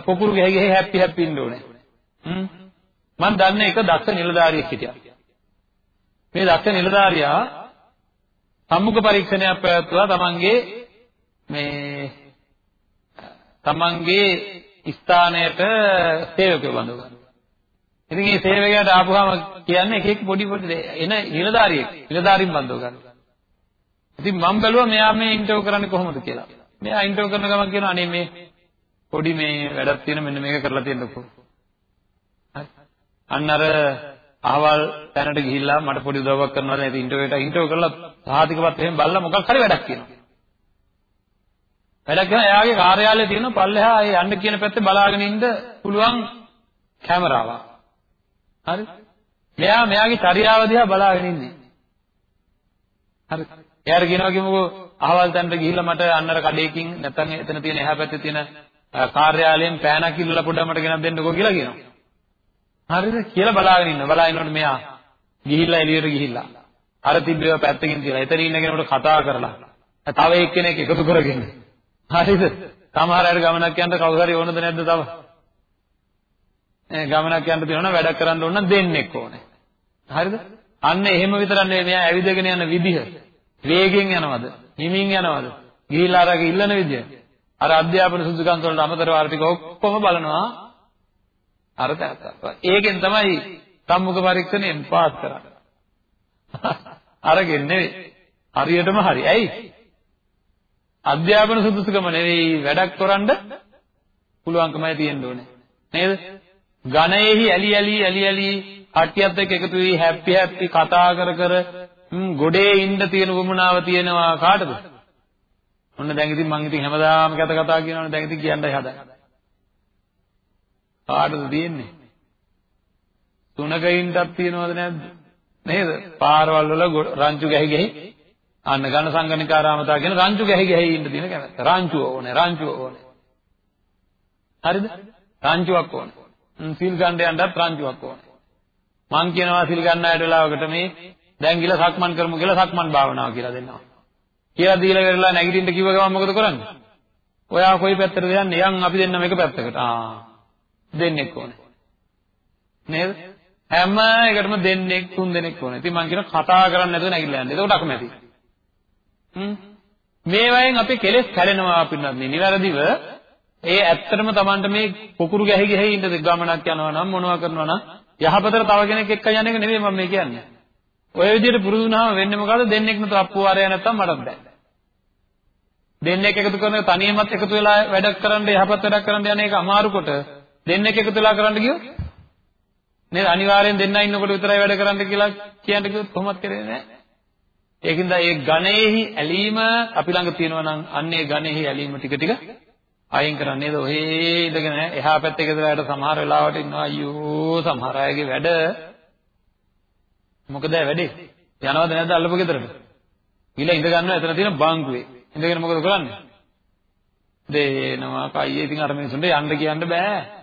පොකුරු ගැහි ගැහි හැපි හැපි ඉන්න ඕනේ. හ්ම්. මම දන්නේ එක දක්ෂ නිලධාරියෙක් හිටියා. මේ දක්ෂ නිලධාරියා සම්මුඛ පරීක්ෂණයක් පැවැත්වුවා තමන්ගේ මේ තමන්ගේ ස්ථානයට සේවකයෝ බඳව ගන්න. ඉතින් මේ සේවකයාට ආපුවාම කියන්නේ එක එක පොඩි පොඩි එන නිලධාරියෙක් නිලධාරින් බඳව ගන්න. ඉතින් මම බැලුවා මෙයා මේ ඉන්ටර්වයුව කරන්නේ කොහොමද කියලා. මෙයා ඉන්ටර්වයුව කරන ගමන් කියනවා අනේ මේ පොඩි මේ වැඩක් තියෙන මෙන්න මේක කරලා තියෙන්නකෝ. හරි. අන්න අර අහවල් තැනට ගිහිල්ලා මට පොඩි උදව්වක් කරනවා නේද ඉන්ටර්වයුවට ඉන්ටර්වයුව කරලා සාහිතිකවත් එහෙම බලලා මොකක් හරි වැඩක් කියනවා. වැඩක් කරන එයාගේ කාර්යාලයේ තියෙන පල්ලෙහා ඒ යන්න කියන පැත්තේ බලාගෙන ඉන්න පුළුවන් කැමරාවක්. හරි? මෙයා මෙයාගේ චර්යාව දිහා බලාගෙන ඉන්නේ. හරි. එයාට කියනවා කිමුකෝ අහවල් තැනට ගිහිල්ලා මට අන්නර කඩේකින් නැත්නම් එතන තියෙන එහා පැත්තේ තියෙන කාර්යාලයෙන් පෑනක් ඉල්ලලා පොඩ්ඩක් මට ගෙනත් දෙන්නකෝ කියලා කියනවා. හරිද? කියලා බලාගෙන ඉන්න. බලාගෙනකොට මෙයා ගිහිල්ලා එළියට ගිහිල්ලා අර තිබ්බේව පැත්තකින් තියලා එතන ඉන්න කෙනෙකුට කතා කරලා තව එක්කෙනෙක් එකතු කරගෙන හරිද? සමහර අය ගමනක් යන්න කවුරු හරි ඕනද නැද්ද තව? ඈ ගමනක් යන්න තියෙනවා වැඩක් කරන්න ඕන නම් දෙන්නෙක් ඕනේ. හරිද? අන්න එහෙම විතරක් නෙවෙයි මෙයා ඇවිදගෙන යන විදිහ. වේගෙන් යනවද? හිමින් යනවද? ගිහිල්ලා අරගෙන ඉල්ලන විදිය. අර අධ්‍යාපන සුදුසුකම් වලට අමතරව අර ටික ඔක්කොම බලනවා. අර තත්ත්ව. ඒකෙන් තමයි සම්මුඛ පරීක්ෂණයෙන් පාස් කරන්නේ. අරගෙන නෙවෙයි. හරියටම හරි. ඇයි? අධ්‍යාපන සුදුසුකම නෙවෙයි වැඩක් කරන්න පුළුවන්කමයි තියෙන්න ඕනේ. නේද? ඝනයේහි ඇලි ඇලි ඇලි ඇලි කට්ටියත් එක්ක එකතු වෙයි හැප්පි හැප්පි කතා කර කර ගොඩේ ඉන්න තියෙන වමනාව තියෙනවා කාටද? ඔන්න දැන් ඉතින් මං ඉතින් හැමදාම කත කතා කියනවනේ දැන් ඉතින් කියන්නයි හදන්නේ. කාටද තියෙන්නේ? තුනක ඉන්නක් තියෙනවද නැද්ද? නේද? පාරවල් වල රංචු ගැහි ගැහි අන්න ඝන සංගණිකාරාමතා කියන රංචු ගැහි ගැහි ඉන්න තියෙන කැමැත්ත. රංචුව ඕනේ, රංචුව ඕනේ. හරිද? රංචුවක් ඕනේ. සිල් ගන්න යන්නත් රංචුවක් ඕනේ. මං කියනවා සිල් ගන්න අයට වෙලාවකට මේ දැන් ගිල සක්මන් කරමු කියලා සක්මන් භාවනාව කියලා දෙන්නවා. කියලා දීලා වෙරලා නැගිටින්න කිව්ව ගමන් මොකද කරන්නේ? ඔයා කොයි පැත්තටද යන්නේ? යන් අපි දෙන්නම එක පැත්තකට. ආ දෙන්නෙක් ඕනේ. නේද? හැම එකටම දෙන්නෙක් තුන් දෙනෙක් ඕනේ. ඉතින් මං කියන කතා කරන්නේ නැතුව නැගිටලා යන්න. එතකොට අකමැති. මේවයෙන් අපේ කෙලෙස් කැඩෙනවා පින්නත් නේ නිවැරදිව ඒ ඇත්තටම Tamanට මේ පොකුරු ගැහි ගැහි ඉන්න ගමනක් යනවා නම් මොනවා කරනවා නම් යහපතට තව කෙනෙක් එක්ක යන එක නෙවෙයි මම මේ කියන්නේ ඔය විදිහට පුරුදු වුණාම වෙන්නේ මොකද? දෙන්නෙක් නතර අප්පුවාරය නැත්තම් මටත් බෑ. දෙන්නෙක් එකතු කරන තනියමත් එකතු වෙලා වැඩ කරන්න යහපත් වැඩක් කරන්න යන එක අමාරු කොට දෙන්නෙක් එකතු වෙලා කරන්න ගියොත් නේද අනිවාර්යෙන් දෙන්නා ඉන්නකොට විතරයි වැඩ කරන්න කියලා කියන්න කිව්වොත් කොහොමද කරන්නේ නැහැ. ඒකින්ද ඒ ඝණයෙහි ඇලීම අපි ළඟ තියෙනවා නම් අන්න ඒ ඝණයෙහි ඇලීම ටික ටික අයින් කරන්න නේද? ඔහේ ඉඳගෙන එහා පැත්තේ ගෙදරට සමහර වෙලාවට ඉන්නවා අයියෝ සමහර අයගේ වැඩ මොකද වැඩේ? යනවද නැද්ද අල්ලපු ගෙදරට? ගිහලා ඉඳ ගන්නවා එතන තියෙන බාංකුවේ. ඉඳගෙන මොකද කරන්නේ? දේනවා කයියේ ඉතින් අර මිනිසුන්ට යන්න කියන්න බෑ.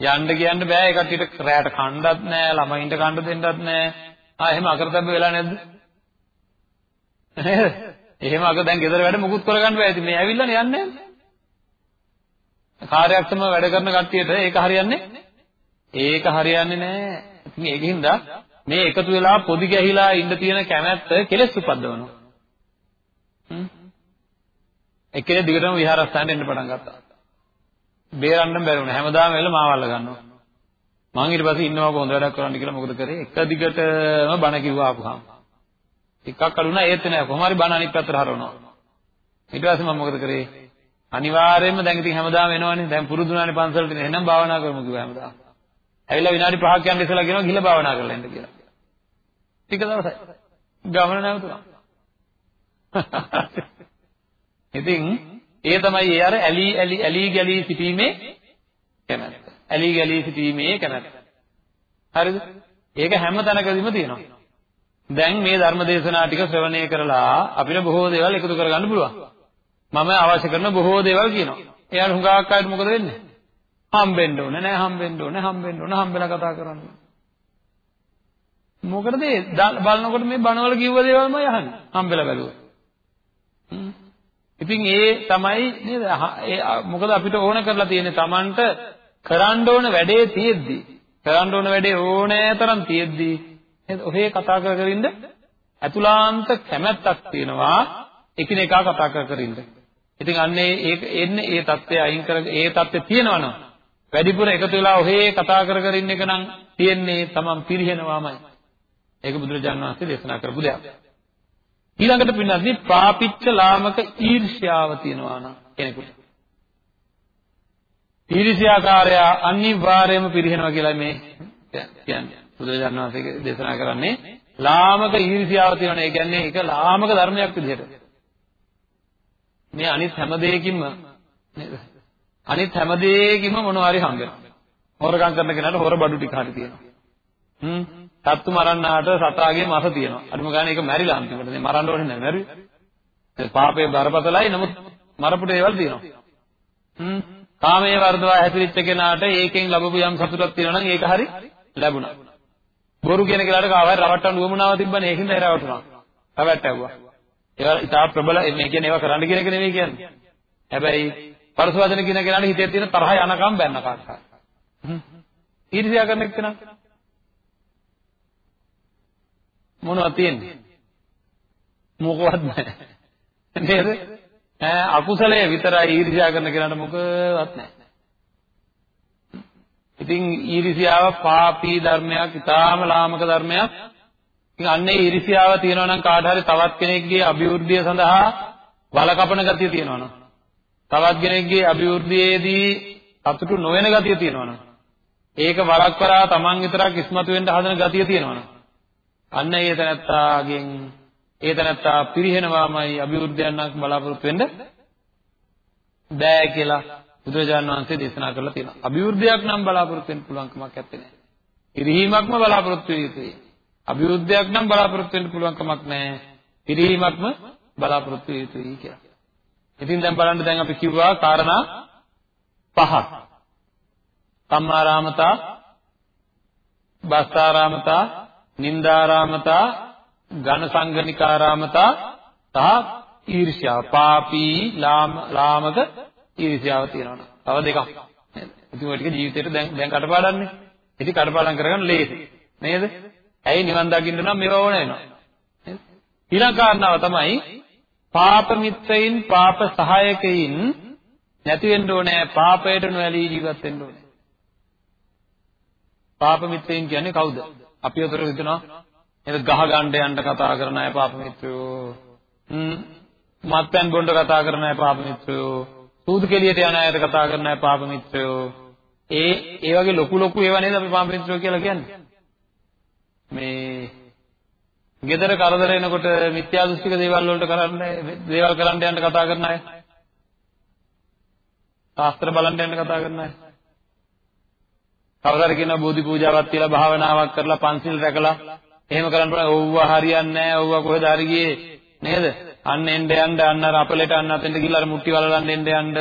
යන්න කියන්න බෑ. ඒ කට්ටියට රැයට කන්නවත් නෑ, ළමයින්ට කන්න දෙන්නත් නෑ. ආ එහෙම අකරතැබ්බ වෙලා නැද්ද? නේද? එහෙම අක දැන් ගෙදර වැඩ මුකුත් කරගන්න බෑ. ඉතින් මේ ඇවිල්ලානේ යන්නේ. කාර්යක්ෂම වැඩ කරන කට්ටියට ඒක හරියන්නේ ඒක හරියන්නේ නෑ. ඉතින් ඒකින්ද මේ එකතු වෙලා පොදි ගැහිලා ඉන්න තියෙන කැමැත්ත කෙලස් උපද්දවනවා. හ්ම්. එක්කෙනෙක් දිගටම විහාරස්ථානට එන්න පටන් ගත්තා. බේරන්න බැරි වුණා. හැමදාම වෙල මාවල්ල ගන්නවා. මං ඊට පස්සේ ඉන්නවා කොහොඳ වැඩක් කරන්න කියලා මොකද කරේ? එක දිගටම බණ කිව්වා ආපුහම. ටිකක් අඩුණා ඒත් නෑ කොහොම හරි බණ අනිත් පැත්තට හරවනවා. ඊට පස්සේ මම මොකද කරේ? අනිවාර්යයෙන්ම දැන් ඉතින් හැමදාම එනවනේ. දැන් පුරුදුනානේ පන්සලට එහෙනම් භාවනා කරමු කිව්වා හැමදාම. ඇවිල්ලා විනාඩි 5ක් යන ඉස්සලා කියනවා ගිහලා භාවනා කරලා එන්න කියලා. ටික දවසයි. ගමන නැවතුණා. ඉතින් ඒ තමයි ඒ අර ඇලි ඇලි ඇලි ගැලි සිටීමේ කැමැත්ත. ඇලි ගැලි සිටීමේ කැමැත්ත. හරිද? ඒක හැම තැනකදීම තියෙනවා. දැන් මේ ධර්ම දේශනා ටික ශ්‍රවණය කරලා අපිට බොහෝ දේවල් එකතු කරගන්න පුළුවන්. මම අවශ්‍ය කරන බොහෝ දේවල් කියනවා. එයාට හුඟක් අයට මොකද වෙන්නේ? හම්බෙන්න ඕනේ නෑ හම්බෙන්න ඕනේ හම්බෙන්න ඕනේ හම්බෙලා කතා කරන්න. මොකටද ඒ බලනකොට මේ බණවල කිව්ව දේවල්ම යහන්නේ. හම්බෙලා බැලුවා. ඉතින් ඒ තමයි නේද? ඒ මොකද අපිට ඕන කරලා තියෙන්නේ Tamanට කරන්න ඕන වැඩේ තියෙද්දි කරන්න ඕන වැඩේ ඕනෑ තරම් තියෙද්දි නේද? ඔහේ කතා කර කර ඉන්න අතුලාන්ත කැමැත්තක් තියෙනවා එකිනෙකා කතා කර කර ඉන්න. ඉතින් අන්නේ ඒක එන්නේ ඒ தත්ත්වය අයින් කර ඒ தත්ත්වය තියෙනවනම් වැඩිපුර එකතු වෙලා ඔහේ කතා කර කර ඉන්න එක නම් තියෙන්නේ තමන් පිරිහෙනවාමයි. ඒක බුදුරජාණන් වහන්සේ දේශනා කරපු දෙයක්. ඊළඟට පින්නත් පාපිච්ච ලාමක ඊර්ෂ්‍යාව තියෙනවා නම් කෙනෙකුට. ඊර්ෂ්‍යාකාරය අනිවාර්යයෙන්ම පිරිහෙනවා කියලා මේ කියන්නේ. බුදුරජාණන් වහන්සේ දේශනා කරන්නේ ලාමක ඊර්ෂ්‍යාව තියෙනවා. ඒ කියන්නේ ඒක ලාමක ධර්මයක් විදිහට. මේ අනිත් හැම දෙයකින්ම නේද? අනිත් හැම දෙයකින්ම මොනවා හරි හම්බ වෙනවා. හොරකම් කරන කෙනාට හොර බඩු ටික හරි තියෙනවා. හ්ම්. සත්තු මරන්නාට සතාගේ මස තියෙනවා. අනිම ගානේ ඒක මැරිලා අන්තිමට. මේ මරන්න ඕනේ නැහැ මැරුවේ. පාපේ බරපතලයි නමුත් මරපු දේවල් තියෙනවා. හ්ම්. කාමයේ වර්ධවා හැසිරිච්ච කෙනාට ඒකෙන් ලැබපු යම් සතුටක් තියෙනවා නම් ඒක හරි ලැබුණා. බොරු කියන කෙනාට කාවයි රවට්ටන්න උවමනාව තිබ්බනේ ඒකින්ද ඒ රවට්ටනවා. රවට්ටුවා. ඒවා ඉතා ප්‍රබල මේ කියන්නේ ඒවා කරන්න කියන එක නෙවෙයි කියන්නේ. හැබැයි පරසවදන කියන කෙනාට හිතේ තියෙන තරහ යනකම් බැන්න කාක්කා. ඊර්ෂ්‍යා කරන එක්කන මොනවද තියෙන්නේ? මොකවත් නැහැ. නේද? ඈ අකුසලයේ විතරයි ඊර්ෂ්‍යා කරන කෙනාට මොකවත් නැහැ. ඉතින් ඊර්ෂ්‍යාව පාපී ධර්මයක්, ඊටාම ලාමක ධර්මයක්. ඉතින් අන්නේ ඊර්ෂ්‍යාව තියෙනවා නම් කාට හරි තවත් කෙනෙක්ගේ අභිවෘද්ධිය සඳහා වලකපන ගතිය තියෙනවා නම් තවත් කෙනෙක්ගේ අභිවෘද්ධියේදී සතුටු නොවන ගතිය තියෙනවා නම් ඒක වළක්වලා Taman විතරක් ඉස්මතු වෙන්න හදන ගතිය තියෙනවා නම් අන්න ඒ තැනත්තාගෙන් ඒ තැනත්තා පිරිහෙනවාමයි අභිවෘද්ධියක් බලාපොරොත්තු වෙන්න බෑ කියලා බුදුරජාණන් වහන්සේ දේශනා කරලා තියෙනවා. අභිවෘද්ධියක් නම් බලාපොරොත්තු වෙන්න පුළුවන් කමක් නැත්තේ. පිරිහීමක්ම බලාපොරොත්තු වෙ යුතුයි. අභිවෘද්ධියක් නම් බලාපොරොත්තු වෙන්න පුළුවන් කමක් නැහැ. පිරිහීමක්ම බලාපොරොත්තු වෙ යුතුයි කියලා. ඉතින් දැන් බලන්න දැන් අපි කිව්වා කාරණා පහක්. සම්මාරාමතා, බස්සාරාමතා, නින්දාරාමතා, ඝන සංගනිකාරාමතා සහ ඊර්ෂ්‍යාව. පාපී ලාමක ඊර්ෂ්‍යාව තියෙනවා. තව දෙකක්. ඉතින් ඔය ටික ජීවිතේට දැන් දැන් කටපාඩම්නේ. ඉතින් කටපාඩම් කරගන්න ලේසි. නේද? ඇයි නිවන් දකින්න නම් මේව ඕන වෙනවා. ඊළඟ කාරණාව තමයි පාප මිත්‍රයින් පාප සහායකයින් නැති වෙන්න ඕනේ පාපයට නොඇලී ජීවත් වෙන්න ඕනේ. පාප මිත්‍රයින් කියන්නේ කවුද? අපි උතර හිතනවා නේද? ගහ ගන්න යන්න කතා කරන අය පාප මිත්‍රයෝ. හ්ම් මත්පැන් බොන්න කතා කරන අය පාප මිත්‍රයෝ. සූදු කෙලියට යන අයට කතා කරන අය පාප මිත්‍රයෝ. ඒ ඒ වගේ ලොකු ලොකු ඒවා නේද අපි පාප මිත්‍රයෝ කියලා කියන්නේ. මේ gedara කරදර එනකොට මිත්‍යා දෘෂ්ටික දේවල් වලට කරන්න දේවල් කරන්න යන්න කතා කරන අය. ශාස්ත්‍ර බලන්න යන්න කතා කරන අය. කවදාද කියනවා බෝධි පූජාවක් තියලා භාවනාවක් කරලා පන්සිල් රැකලා එහෙම කරන්න බෑ. ඕව හරියන්නේ නැහැ. ඕව කොහෙද හරි ගියේ නේද? අන්න එන්න යන්න අන්න අර අපලෙට අන්න අතෙන්ට ගිහලා අර මුට්ටි වලලන්න එන්න යන්න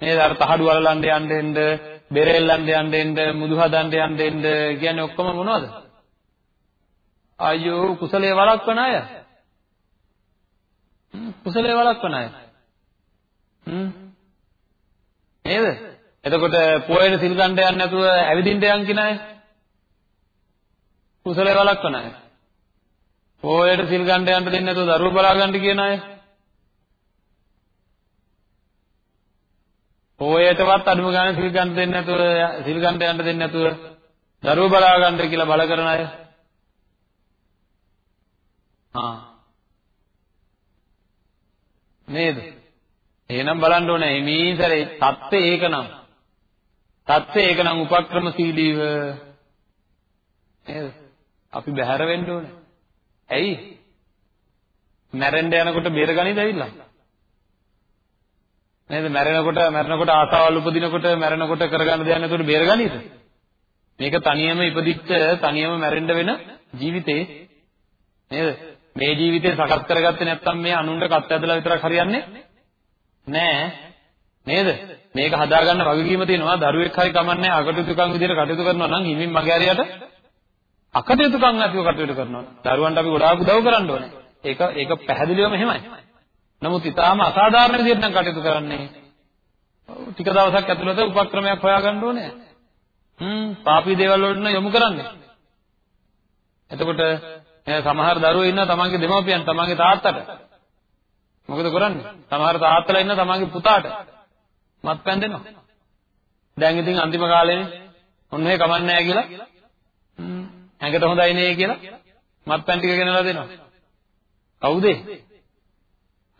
නේද? අර තහඩු වලලන්න යන්න එන්න බෙරෙල්ලන්න යන්න එන්න මුදු හදන්න යන්න එන්න කියන්නේ ඔක්කොම මොනවද? අයියෝ කුසලයේ වළක්වන අය. කුසලයේ වළක්වන අය. හ්ම් නේද? එතකොට පොයේට සිල් ගන්න යන්නේ නැතුව ඇවිදින්න යන් කියන අය. කුසලයේ වළක්වන අය. පොයේට සිල් ගන්න යන්න දෙන්නේ නැතුව දරුවෝ බලා ගන්න කියන අය. පොයේටවත් අඩුම ගානේ සිල් ගන්න දෙන්නේ නැතුව සිල් ගන්න යන්න දෙන්නේ නැතුව දරුවෝ බලා ගන්න කියලා බල කරන අය. ආ නේද? එහෙනම් බලන්න ඕනේ මේ සැරේ தත්ත්වය ඒකනම්. தත්ත්වය ඒකනම් උපක්‍රමශීලීව නේද? අපි බැහැර වෙන්න ඕනේ. ඇයි? මැරෙන්න යනකොට බේරගනිද ඇවිල්ලා? නේද? මැරෙනකොට මැරෙනකොට ආසාවල් උපදිනකොට මැරෙනකොට කරගන්න දෙයක් නැතුවට බේරගනිද? මේක තනියම ඉපදිච්ච තනියම මැරෙන්න වෙන ජීවිතේ නේද? මේ ජීවිතේ සකස් කරගත්තේ නැත්නම් මේ අනුන්ට කත් ඇදලා විතරක් හරියන්නේ නෑ නේද? මේක හදාගන්න වගකීම තියෙනවා දරුවෙක් හරි කමන්නේ අකටයුතුකම් විදිහට කටයුතු කරනවා නම් හිමින් මගේ හරියට අකටයුතුකම් නැතිව කටයුතු කරනවා. දරුවන්ට අපි ගොඩාක් උදව් කරන්න ඕනේ. ඒක ඒක පැහැදිලිවම එහෙමයි. නමුත් ඊටාම අසාධාරණ විදිහට නම් කටයුතු කරන්නේ. ටික දවසක් ඇතුළත උපක්‍රමයක් හොයාගන්න ඕනේ. හ්ම් පාපී දේවල් වලට යොමු කරන්නේ. එතකොට සමහර දරුවෝ ඉන්නවා තමන්ගේ දෙමව්පියන් තමන්ගේ තාත්තට මොකද කරන්නේ? සමහර තාත්තලා ඉන්න තමන්ගේ පුතාට මත්පැන් දෙනවා. දැන් ඉතින් අන්තිම කාලේනේ ඔන්න ඔය කමන්නේ නැහැ කියලා ඇඟට හොඳයි නේ කියලා මත්පැන් ටික ගෙනලා දෙනවා. කවුද?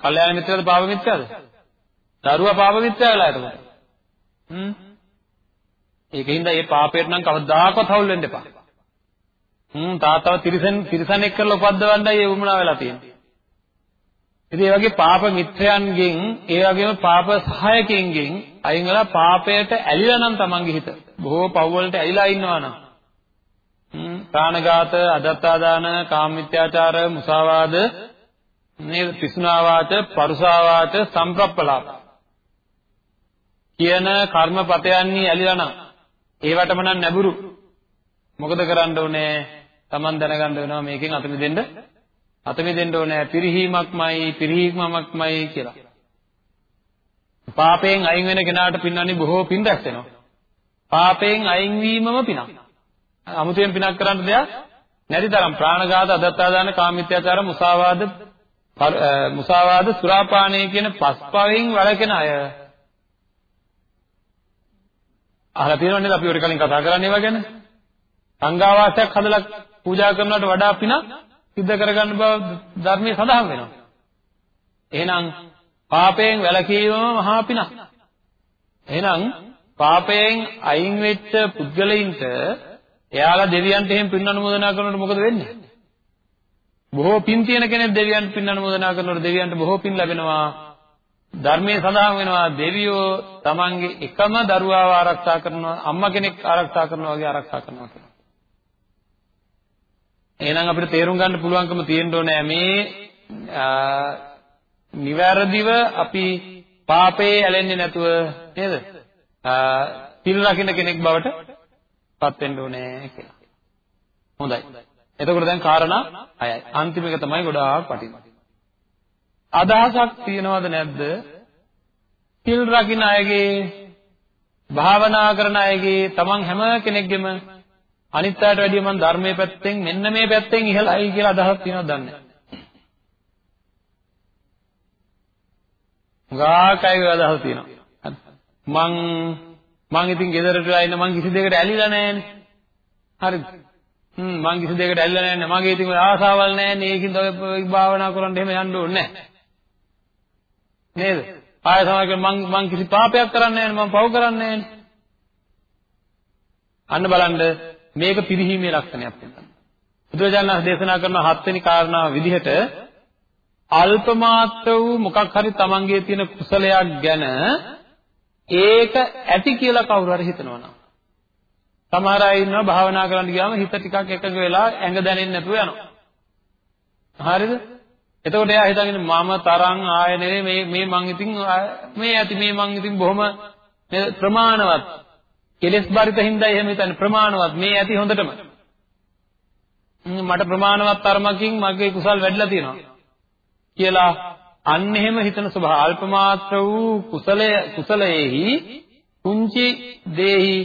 කල්යාණ මිත්‍රයද පාප මිත්‍රයද? දරුවා පාප මිත්‍රයලා එතකොට. හ්ම්. ඒකින්ද මේ පාපයට නම් කවදාකවත් හවුල් වෙන්න එපා. හ්ම් තාත්තව තිරිසන් තිරිසනෙක් කරලා උපද්දවන්නයි ඒ වුමනා වෙලා තියෙන්නේ. ඉතින් ඒ වගේ පාප මිත්‍රයන්ගෙන් ඒ වගේම පාප සහායකයන්ගෙන් අයින් වෙලා පාපයට ඇලිලා නම් තමන්ගේ හිත. බොහෝ පව් වලට ඇලිලා ඉන්නවා නම්. හ්ම්. ප්‍රාණඝාත අදත්තාදාන කාමමිත්‍යාචාර මුසාවාද නේද පිසුනාවාච පරුසාවාච සම්ප්‍රප්පලාප කියන කර්මපතයන්හි ඇලිලා නම් ඒවටම නම් නැඹුරු. මොකද කරන්න ඕනේ? Taman දැනගන්න වෙනවා මේකෙන් අත මිදෙන්න. අත මිදෙන්න ඕනේ පිරිහීමක්මයි පිරිහීමක්මයි කියලා. පාපයෙන් අයින් වෙන කෙනාට පින්නන්නේ බොහෝ පින් රැස් වෙනවා. පාපයෙන් අයින් වීමම පිනක්. අමුතුවෙන් පිනක් කරන්න දෙයක් නැති තරම් ප්‍රාණඝාත, අදත්තාදාන, කාමීත්‍යාචාර, මුසාවාද, මුසාවාද, සුරාපානය කියන පස්පවෙන් වළකින අය. අහලා තියෙනව නේද අපි ඔය කලින් කතා කරන්නේ ඒවා ගැන? සංඝාවාසයක් හදලා පූජා කරනවට වඩා පිනක් සිද්ධ කරගන්න බව ධර්මයේ සඳහන් වෙනවා. එහෙනම් පාපයෙන් වැළකීමම මහා පිනක්. එහෙනම් පාපයෙන් අයින් වෙච්ච පුද්ගලයින්ට එයාලා දෙවියන්ට එහෙම පින් අනුමೋದනා කරනකොට මොකද වෙන්නේ? බොහෝ පින් තියෙන කෙනෙක් දෙවියන්ට පින් අනුමೋದනා කරනකොට දෙවියන්ට බොහෝ පින් ලැබෙනවා. ධර්මයේ සඳහන් වෙනවා දෙවියෝ තමන්ගේ එකම දරුවාව ආරක්ෂා කරනවා අම්මා කෙනෙක් ආරක්ෂා කරනවා වගේ ආරක්ෂා කරනවා කියලා. එහෙනම් අපිට තේරුම් ගන්න පුළුවන්කම තියෙන්න ඕනේ මේ නිවැරදිව අපි පාපේ ඇලෙන්නේ නැතුව නේද? පිල් රකින්න කෙනෙක් බවට පත් වෙන්න ඕනේ කියලා. හොඳයි. එතකොට දැන් කාරණා 6යි. අන්තිම එක තමයි ගොඩාක් වටින්නේ. අදහසක් තියනවද නැද්ද? පිල් රකින්න අයගේ භාවනා කරන අයගේ තමන් හැම කෙනෙක්ගෙම අනිත් අයට වැඩිය මම ධර්මයේ පැත්තෙන් මෙන්න මේ පැත්තෙන් ඉහළයි කියලා අදහස් තියෙනවද දන්නේ නැහැ. ගාකයි අදහස් තියෙනවා. මං මං ඉතින් ගෙදරට වෙලා ඉන්න මං කිසි දෙයකට ඇලිලා නැහැනේ. හරිද? හ්ම් මං කිසි දෙයකට ඇල්ලලා නැහැ මගේ ඉතින් ඔය ආසාවල් නැහැ නේ ඒකින්ද ඔය භාවනා කරන්න එහෙම යන්න ඕනේ නැහැ නේද ආය සමහර මං මං කිසි පාපයක් කරන්නේ නැහැ මං පව් කරන්නේ නැහැ අන්න බලන්න මේක පිරිහීමේ ලක්ෂණයක් වෙනවා බුදුරජාණන් වහන්සේ දේශනා කරන හත්වෙනි කාරණාව විදිහට අල්ප මාත්‍ර වූ මොකක් හරි තමන්ගේ තියෙන කුසලයක් ගැන ඒක ඇති කියලා කවුරු හරි හිතනවනම් සමහර අය ඉන්නවා භාවනා කරන්න ගියාම හිත ටිකක් එකඟ වෙලා ඇඟ දැනෙන්නේ නැතුව යනවා. හරිද? එතකොට එයා හිතන්නේ මම තරම් ආය නෙවෙයි මේ මේ මං ඉතින් මේ ඇති මේ මං ඉතින් බොහොම ප්‍රමාණවත් කෙලස් බරිත හින්දා එහෙම හිතන්නේ ප්‍රමාණවත්. මේ ඇති හොඳටම. මට ප්‍රමාණවත් තරමකින් මගේ කුසල් වැඩිලා තියෙනවා. කියලා අන්න එහෙම හිතන ස්වභාව අල්ප මාත්‍ර වූ කුසලය කුසලයේහි කුංචි දේහි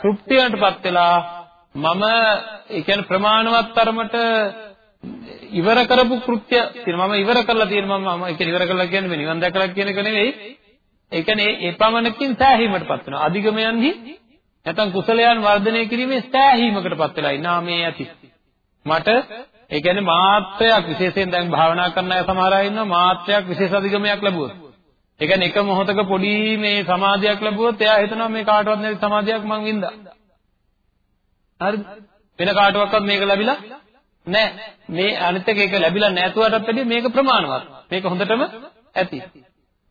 තෘප්තියටපත් වෙලා මම ඒ කියන්නේ ප්‍රමාණවත් තරමට ඉවර කරපු කෘත්‍ය තියෙනවා. මම ඉවර කරලා තියෙනවා. මම ඒ කියන්නේ ඉවර කරලා කියන්නේ නිවන් දැකලා කියන එක නෙවෙයි. ඒ කියන්නේ ඒ පමණකින් සෑහීමටපත් වෙනවා අධිගමයන්හි නැත්නම් කුසලයන් වර්ධනය කිරීමේ සෑහීමකටපත් වෙලා ඉන්නා මේ ඇති මට ඒ කියන්නේ මාත්‍රයක් විශේෂයෙන් දැන් භාවනා කරන අය සමහර අය ඉන්නවා මාත්‍රයක් විශේෂ අධිගමයක් ලැබුවොත්. ඒ කියන්නේ එක මොහොතක පොඩි මේ සමාධියක් ලැබුවොත් එයා හිතනවා මේ කාටවත් නැති සමාධියක් මං වින්දා. හරිද? වෙන කාටවත් මේක ලැබිලා නැහැ. මේ අනිත් එක ඒක ලැබිලා නැතුවටත් වැඩිය මේක ප්‍රමාණවත්. මේක හොඳටම ඇති.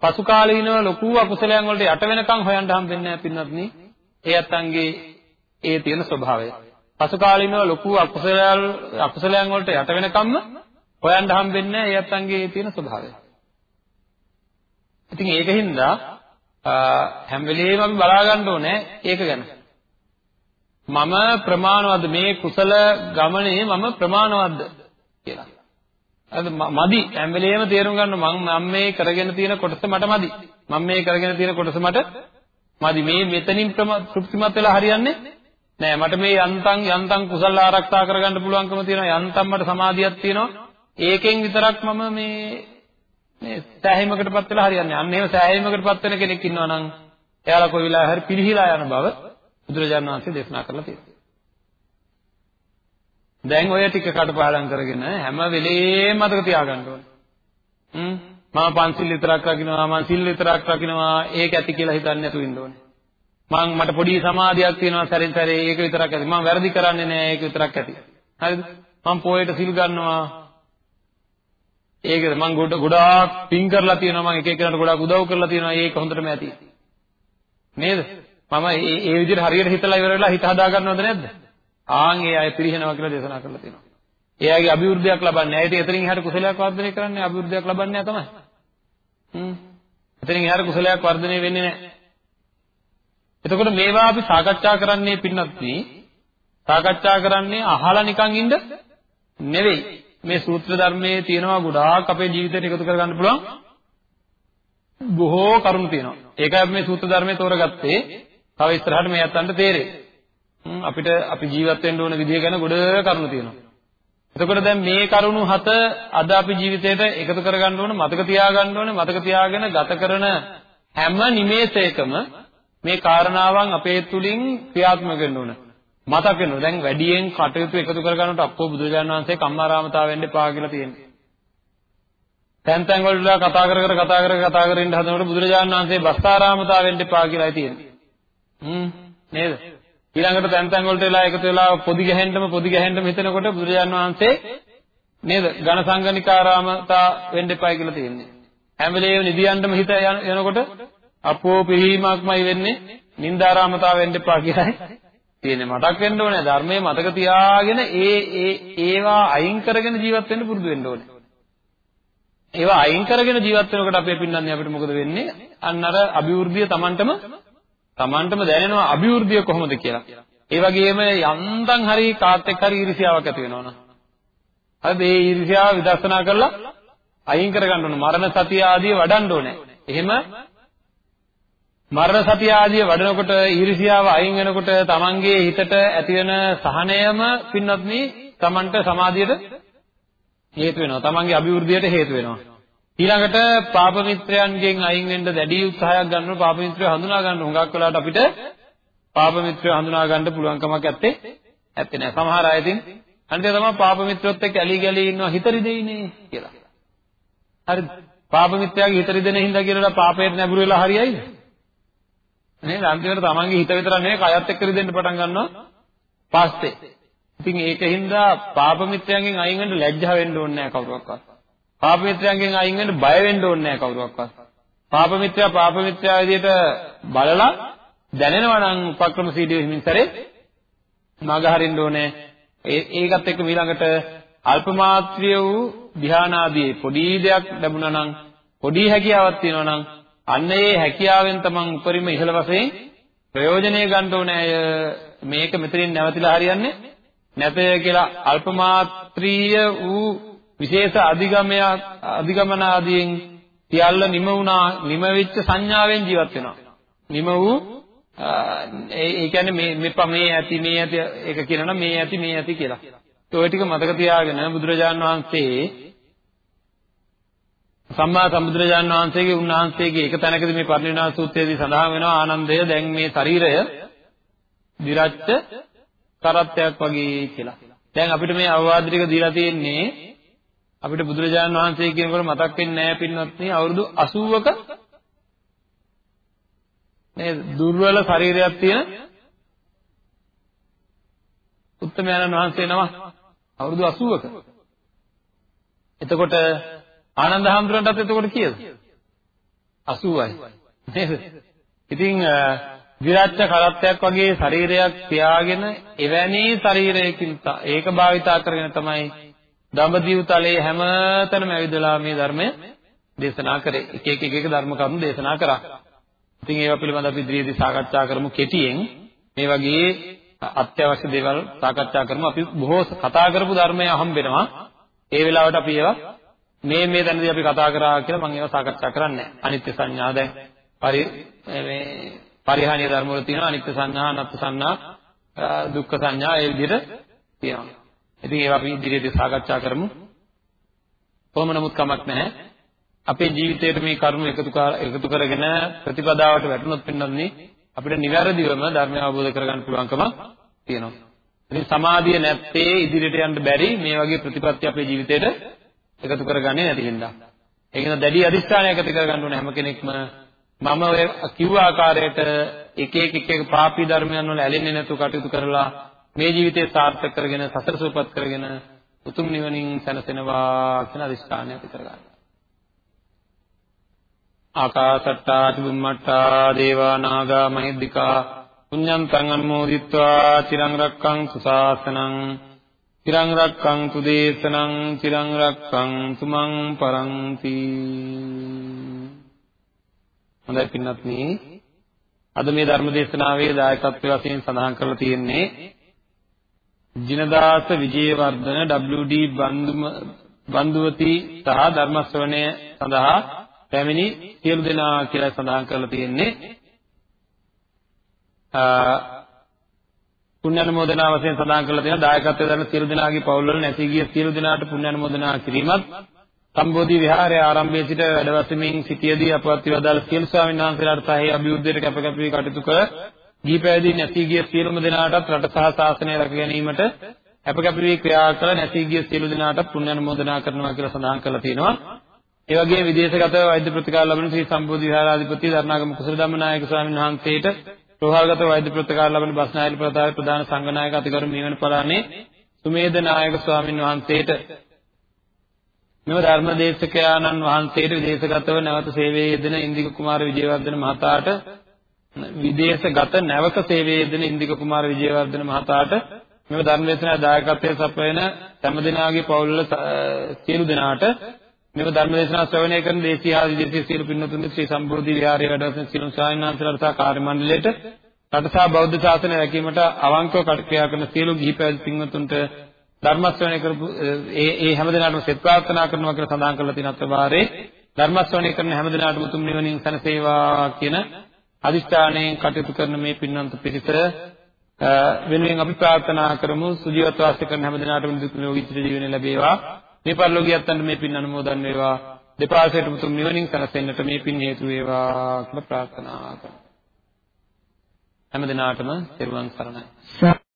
පසු කාලීනව ලොකු අකුසලයන් වලට යට වෙනකන් හොයන්න හම්බෙන්නේ නැහැ පින්වත්නි. ඒ අත්තන්ගේ ඒ තියෙන ස්වභාවය. පසු කාලිනව ලොකු අකුසලයන් අකුසලයන් වලට යට වෙනකම්ම හොයන්න හම්බෙන්නේ නැහැ ඒ අත්ංගේ තියෙන ස්වභාවය. ඉතින් ඒකින්ද හැම වෙලේම අපි බලා ගන්න ඕනේ ඒක ගැන. මම ප්‍රමාණවත්ද මේ කුසල ගමනේ මම ප්‍රමාණවත්ද කියලා. අද මදි. හැම වෙලේම තේරුම් ගන්න මම මම මේ කරගෙන තියෙන කොටස මට මදි. මම මේ කරගෙන තියෙන කොටස මට මදි. මේ මෙතනින් තෘප්තිමත් වෙලා හරියන්නේ නෑ. මට මේ යන්තම් යන්තම් කුසල ආරක්ෂා කරගන්න පුළුවන්කම තියෙනවා. යන්තම් මට සමාධියක් තියෙනවා. ඒකෙන් විතරක් මම මේ මේ සෑහීමකටපත් වෙලා හරියන්නේ අන්න එහෙම සෑහීමකටපත් වෙන කෙනෙක් ඉන්නවා නම් එයාලා කොයි වෙලාවෙ හරි පිරිහිලා යන බව බුදුරජාණන් වහන්සේ දේශනා කරලා තියෙනවා. දැන් ඔය ටික කඩපාඩම් කරගෙන හැම වෙලේම මතක තියාගන්න ඕනේ හ්ම් මම පන්සිල් විතරක් රකින්නවා මම සිල් විතරක් රකින්නවා ඒක ඇති කියලා හිතන්නේ නැතුව ඉන්න ඕනේ මං මට පොඩි සමාධියක් තියෙනවා සැරින් සැරේ ඒක විතරක් ඇති. මං වැරදි කරන්නේ නැහැ ඒක විතරක් ඇති. හරිද? මං පොයට සිල් ගන්නවා. ඒකද මං ගොඩ ගොඩාක් පින් කරලා තියෙනවා මං එක එකනට ගොඩාක් උදව් කරලා තියෙනවා ඒක හොඳටම ඇති. නේද? මම ඒ ඒ විදිහට හරියට හිතලා ඉවර වෙලා හිත හදා ගන්නවද නැද්ද? ආන් ඒ අය පිරිහෙනවා කියලා දේශනා කරලා තියෙනවා. එයාගේ අභිවෘද්ධියක් ලබන්නේ. ඒ එතනින් එහාට කුසලයක් වර්ධනය කරන්නේ අභිවෘද්ධියක් ලබන්නේ නැහැ තමයි. හ්ම්. එතනින් එහාට කුසලයක් වර්ධනය වෙන්නේ නැහැ. එතකොට මේවා අපි සාකච්ඡා කරන්නේ පින්නත් සාකච්ඡා කරන්නේ අහලා නිකන් ඉන්න නෙවෙයි. මේ සූත්‍ර ධර්මයේ තියෙනවා ගොඩාක් අපේ ජීවිතයට එකතු කරගන්න පුළුවන් බොහෝ කරුණු තියෙනවා. ඒකයි අපි මේ සූත්‍ර ධර්මයේ තෝරගත්තේ. තව ඉස්සරහට මේ යත්තන්ට තේරෙයි. අපිට අපි ජීවත් වෙන්න ඕන විදිය ගැන ගොඩ කරුණු තියෙනවා. එතකොට දැන් මේ කරුණු හත අද අපි ජීවිතේට එකතු කරගන්න ඕන මතක තියාගන්න ඕනේ මතක තියාගෙන ගත කරන හැම නිමේෂයකම මේ කාරණාවන් අපේ තුලින් ක්‍රියාත්මක වෙන්න ඕන. මතක් වෙනවා. දැන් වැඩියෙන් කටයුතු එකතු කරගන්නට අප්පෝ බුදුරජාණන් වහන්සේ කම්මාරාමතාව වෙන්න එපා කියලා තියෙනවා. තැන් තැන් වල කතා කර කර කතා කර කතා කර ඉන්න හදනකොට බුදුරජාණන් වහන්සේ බස්තාරාමතාව වෙන්න එපා කියලායි තියෙන්නේ. හ්ම් නේද? ඊළඟට තැන් තැන් වලට වෙලා එකතු වෙලා පොදි ගැහෙන්නම පොදි ගැහෙන්නම හිතනකොට බුදුරජාණන් වහන්සේ නේද? ඝන සංගණිකාරාමතා වෙන්න එපා කියලා තියෙන්නේ. හැම වෙලේම නිදියන්නම හිත යනකොට අපෝ පිරීමක්මයි වෙන්නේ නින්දාරාමතාව වෙන්න එපා කියලායි තියෙන්නේ මතක් වෙන්න ඕනේ ධර්මයේ මතක තියාගෙන ඒ ඒ ඒවා අයින් කරගෙන ජීවත් වෙන්න පුරුදු වෙන්න ඕනේ ඒවා අයින් කරගෙන ජීවත් වෙනකොට අපේ පින්නන්නේ අපිට මොකද වෙන්නේ අන්න අර අභිවෘද්ධිය Tamanටම Tamanටම දැනෙනවා අභිවෘද්ධිය කොහොමද කියලා. ඒ වගේම යන්තම් හරි කාත් එක්ක හරි ඊර්ෂ්‍යාවක් ඇති වෙනවනේ හරිද? ඒ ඊර්ෂ්‍යාව විදර්ශනා කරලා අයින් කරගන්න ඕනේ. මරණ සතිය ආදී වඩන්න ඕනේ. එහෙම මරණ සතිය ආදී වඩනකොට ඊර්ෂියාව අයින් වෙනකොට තමන්ගේ හිතට ඇති වෙන සහනයම පින්වත්නි තමන්ට සමාධියට හේතු වෙනවා. තමන්ගේ අභිවෘද්ධියට හේතු වෙනවා. ඊළඟට පාප මිත්‍රයන්ගෙන් අයින් වෙන්න දැඩි උත්සාහයක් ගන්නවා පාප මිත්‍රයෝ හඳුනා ගන්න හුඟක් වෙලාවට අපිට පාප මිත්‍රයෝ හඳුනා ගන්න පුළුවන් කමක් නැත්තේ ඇත්තේ නැහැ. සමහර අය ඉතින් අනිත් තමයි පාප මිත්‍රොත් එක්ක ඇලි ගලි ඉන්නවා හිත රිදෙයිනේ කියලා. හරිද? පාප මිත්‍රයාගේ හිත රිදෙන හින්දා කියලා පාපයට නැඹුරු වෙලා හරියයිද? නේද? අන්තිමට තමන්ගේ හිත විතර නෙවෙයි කයත් එක්ක රිදෙන්න පටන් ගන්නවා පස්සේ. ඉතින් ඒකින්ද පාප මිත්‍රයන්ගෙන් අයින් වෙන්න ලැජ්ජා වෙන්න ඕනේ නැහැ කවුරුවක්වත්. පාප මිත්‍රයන්ගෙන් අයින් වෙන්න බය වෙන්න ඕනේ නැහැ කවුරුවක්වත්. පාප මිත්‍රයා පාප මිත්‍රයා විදිහට බලලා දැනෙනවා නම් උපක්‍රමශීලී හිමින් සැරේ මග හරින්න ඕනේ. ඒ ඒකත් එක්ක ඊළඟට අල්පමාත්‍රිය වූ ධානාදී පොඩි දෙයක් ලැබුණා නම් පොඩි හැකියාවක් තියෙනවා නම් අන්න ඒ හැකියාවෙන් තමන් උපරිම ඉහළ වශයෙන් ප්‍රයෝජනය ගන්න ඕනේ අය මේක මෙතනින් නැවතිලා හරියන්නේ නැතය කියලා අල්පමාත්‍රීය වූ විශේෂ අධිගමය අධිගමන ආදීන් සියල්ල නිම වුණා නිම වෙච්ච සංඥාවෙන් ජීවත් වෙනවා නිම වූ ඒ කියන්නේ මේ මෙපා මේ ඇති මේ ඇති ඒක කියනනම් මේ ඇති මේ ඇති කියලා. ඒ ඔය ටික මතක තියාගෙන බුදුරජාන් වහන්සේ සම්මා සම්බුදුරජාණන් වහන්සේගේ උන්වහන්සේගේ එක තැනකදී මේ පරිණිරවාණ සූත්‍රයේදී සඳහන් වෙනවා ආනන්දය දැන් මේ ශරීරය දිරච්ච කරත්තයක් වගේ කියලා. දැන් අපිට මේ අවවාද ටික දීලා තියෙන්නේ අපිට බුදුරජාණන් වහන්සේ කියනකොට මතක් වෙන්නේ නැහැ පින්වත්නි අවුරුදු 80ක මේ දුර්වල ශරීරයක් තියෙන උත්තමයන්න් වහන්සේ නම අවුරුදු 80ක. එතකොට ආනන්ද හැඳුනටත් එතකොට කීයද? 80යි. නේද? ඉතින් විරාජ්‍ය කරත්තයක් වගේ ශරීරයක් තියාගෙන එවැනි ශරීරයකින් ඒක භාවිතා කරගෙන තමයි දඹදිව් තලයේ හැමතැනම ඇවිදලා මේ ධර්මය දේශනා කරේ. එක එක එක එක ධර්ම කරුණු දේශනා කරා. ඉතින් ඒවා පිළිබඳව අපි ඉදිරියේදී සාකච්ඡා කරමු කෙටියෙන්. මේ වගේ අත්‍යවශ්‍ය දේවල් සාකච්ඡා කරමු. අපි බොහෝ කතා කරපු ධර්මය හම්බෙනවා. ඒ වෙලාවට අපි ඒවා මේ මේ තැනදී අපි කතා කරා කියලා මම ඒවා සාකච්ඡා කරන්නේ අනිත්‍ය සංඥා දැන් පරි මේ පරිහානිය ධර්ම වල තියෙනවා අනිත්‍ය සංඥා අනාත්ම සංඥා දුක්ඛ සංඥා ඒ විදිහට තියෙනවා. ඉතින් ඒවා අපි ඉදිරියේදී සාකච්ඡා කරමු. කොහොම නමුත් කමක් නැහැ. අපේ ජීවිතයට මේ කරුණු එකතු එකතු කරගෙන ප්‍රතිපදාවට වැටුණොත් වෙනන්නේ අපිට නිවැරදිවම ධර්මය අවබෝධ කරගන්න පුළුවන්කම තියෙනවා. ඉතින් සමාධිය නැත්තේ ඉදිරියට යන්න බැරි මේ වගේ ප්‍රතිපත්ති අපේ ජීවිතේට එකතු කරගන්නේ නැති හින්දා. ඒක නිසා දැඩි අදිස්ථානයක් ඇති කරගන්න ඕනේ හැම කෙනෙක්ම මම ඔය කිව්ව ආකාරයට එක එක එක එක පාපී ධර්මයන් වල ඇලෙන්නේ නැතුව කටයුතු කරලා මේ ජීවිතය සාර්ථක කරගෙන සතර සූපත් කරගෙන උතුම් නිවනින් සැනසෙනවා කියන අදිස්ථානය ඇති කරගන්න. ආකාසට්ටා චුම්මට්ටා දේවා නාග මහිද්దికා පුඤ්ඤන්තං අනුමෝදිත්වා චිරං රක්ඛන්තු ශාසනං චිරං රක්ඛන්තු දේශනං චිරං රක්ඛන්තු මං පරන්ති හොඳයි පින්වත්නි අද මේ ධර්ම දේශනාවේ දායකත්වය වශයෙන් සඳහන් කරලා තියෙන්නේ ජිනදාස විජේවර්ධන WD බන්දුම බන්දුවති සහ ධර්ම ශ්‍රවණය සඳහා පැමිණි සියලු දෙනා කියලා සඳහන් කරලා තියෙන්නේ. පුණ්‍ය අනුමෝදනා වශයෙන් සඳහන් කරලා තියෙනවා දායකත්වයෙන් දරන සියලු දෙනාගේ පවුල්වල නැසී ගිය සියලු දෙනාට පුණ්‍ය අනුමෝදනා කිරීමත් සම්බෝධි විහාරයේ ආරම්භයේ සිට වැඩවසමින් සිටියේදී අපවත් වදාළ සියලු ස්වාමීන් වහන්සේලාට සහේ අභිවෘද්ධියට කැපකැප වී කටයුතු කර දීපෑදී නැසී ගිය සියලුම දෙනාටත් රට සහ ශාසනය රැක ගැනීමට කැපකැප වී ක්‍රියා කළ නැසී ගිය සියලු දෙනාට පුණ්‍ය අනුමෝදනා කරනවා කියලා සඳහන් කරලා තියෙනවා. ඒ වගේම විදේශගතව වෛද්‍ය ප්‍රතිකාර ලබන ශ්‍රී සම්බෝධි විහාරාධිපති දරණාගම කුසල ධම්මනායක ස්වාමීන් වහන්සේට රෝහල්ගත වෛද්‍ය ප්‍රතිකාර ලබන බස්නාහිර ප්‍රතාප ප්‍රධාන සංඝනායක අතිගරු මීවන පලානේ සුමේද නායක ස්වාමීන් වහන්සේට මෙව ධර්මදේශකයාණන් වහන්සේට විදේශගතව නැවත සේවයේ යෙදෙන ඉන්දික කුමාර විජේවර්ධන මහතාට විදේශගත නැවක සේවයේ යෙදෙන ඉන්දික කුමාර විජේවර්ධන මහතාට මෙව ධර්මදේශනා දායකත්වයේ සපයන හැම දිනාගේ පවුල්වල සියලු දෙනාට මෙව ධර්මදේශනා ශ්‍රවණය කරන දේශීය හා විදේශීය සියලු පින්වතුන්ගේ ශ්‍රී සම්බෝධි විහාරයේ වැඩ සිටින සියලු ශාස්ත්‍රඥාන්සලාට සහ කාර්ය මණ්ඩලයට රට සහ බෞද්ධ ශාසනය රැකීමට අවංකව කටක්‍රියා කරන සියලු ගිහි පැවිදි පින්වතුන්ට ධර්ම ශ්‍රවණය කරපු ඒ ඒ හැමදෙනාටම සෙත් ප්‍රාර්ථනා කරනවා කියලා සඳහන් කරලා තියෙන අත්වාරේ ධර්ම ශ්‍රවණය කරන හැමදෙනාටම උතුම් නිවනින් සැනසේවා කියන අදිෂ්ඨානයෙන් කටයුතු කරන මේ පින්වන්ත පිරිස වෙනුවෙන් අපි ප්‍රාර්ථනා කරමු. සුජීවත්ව වාසය කරන හැමදෙනාටම දුක් නිරෝගී ජීවනය ලැබේවා. මේ පරිලෝකියයන්ට මේ පින් අනුමෝදන් වේවා. දෙපාර්ශ්වයට උතුම් නිවනින් සැනසෙන්නට මේ පින් හේතු වේවා කියලා ප්‍රාර්ථනා කරමු. හැමදෙනාටම තෙරුවන් සරණයි.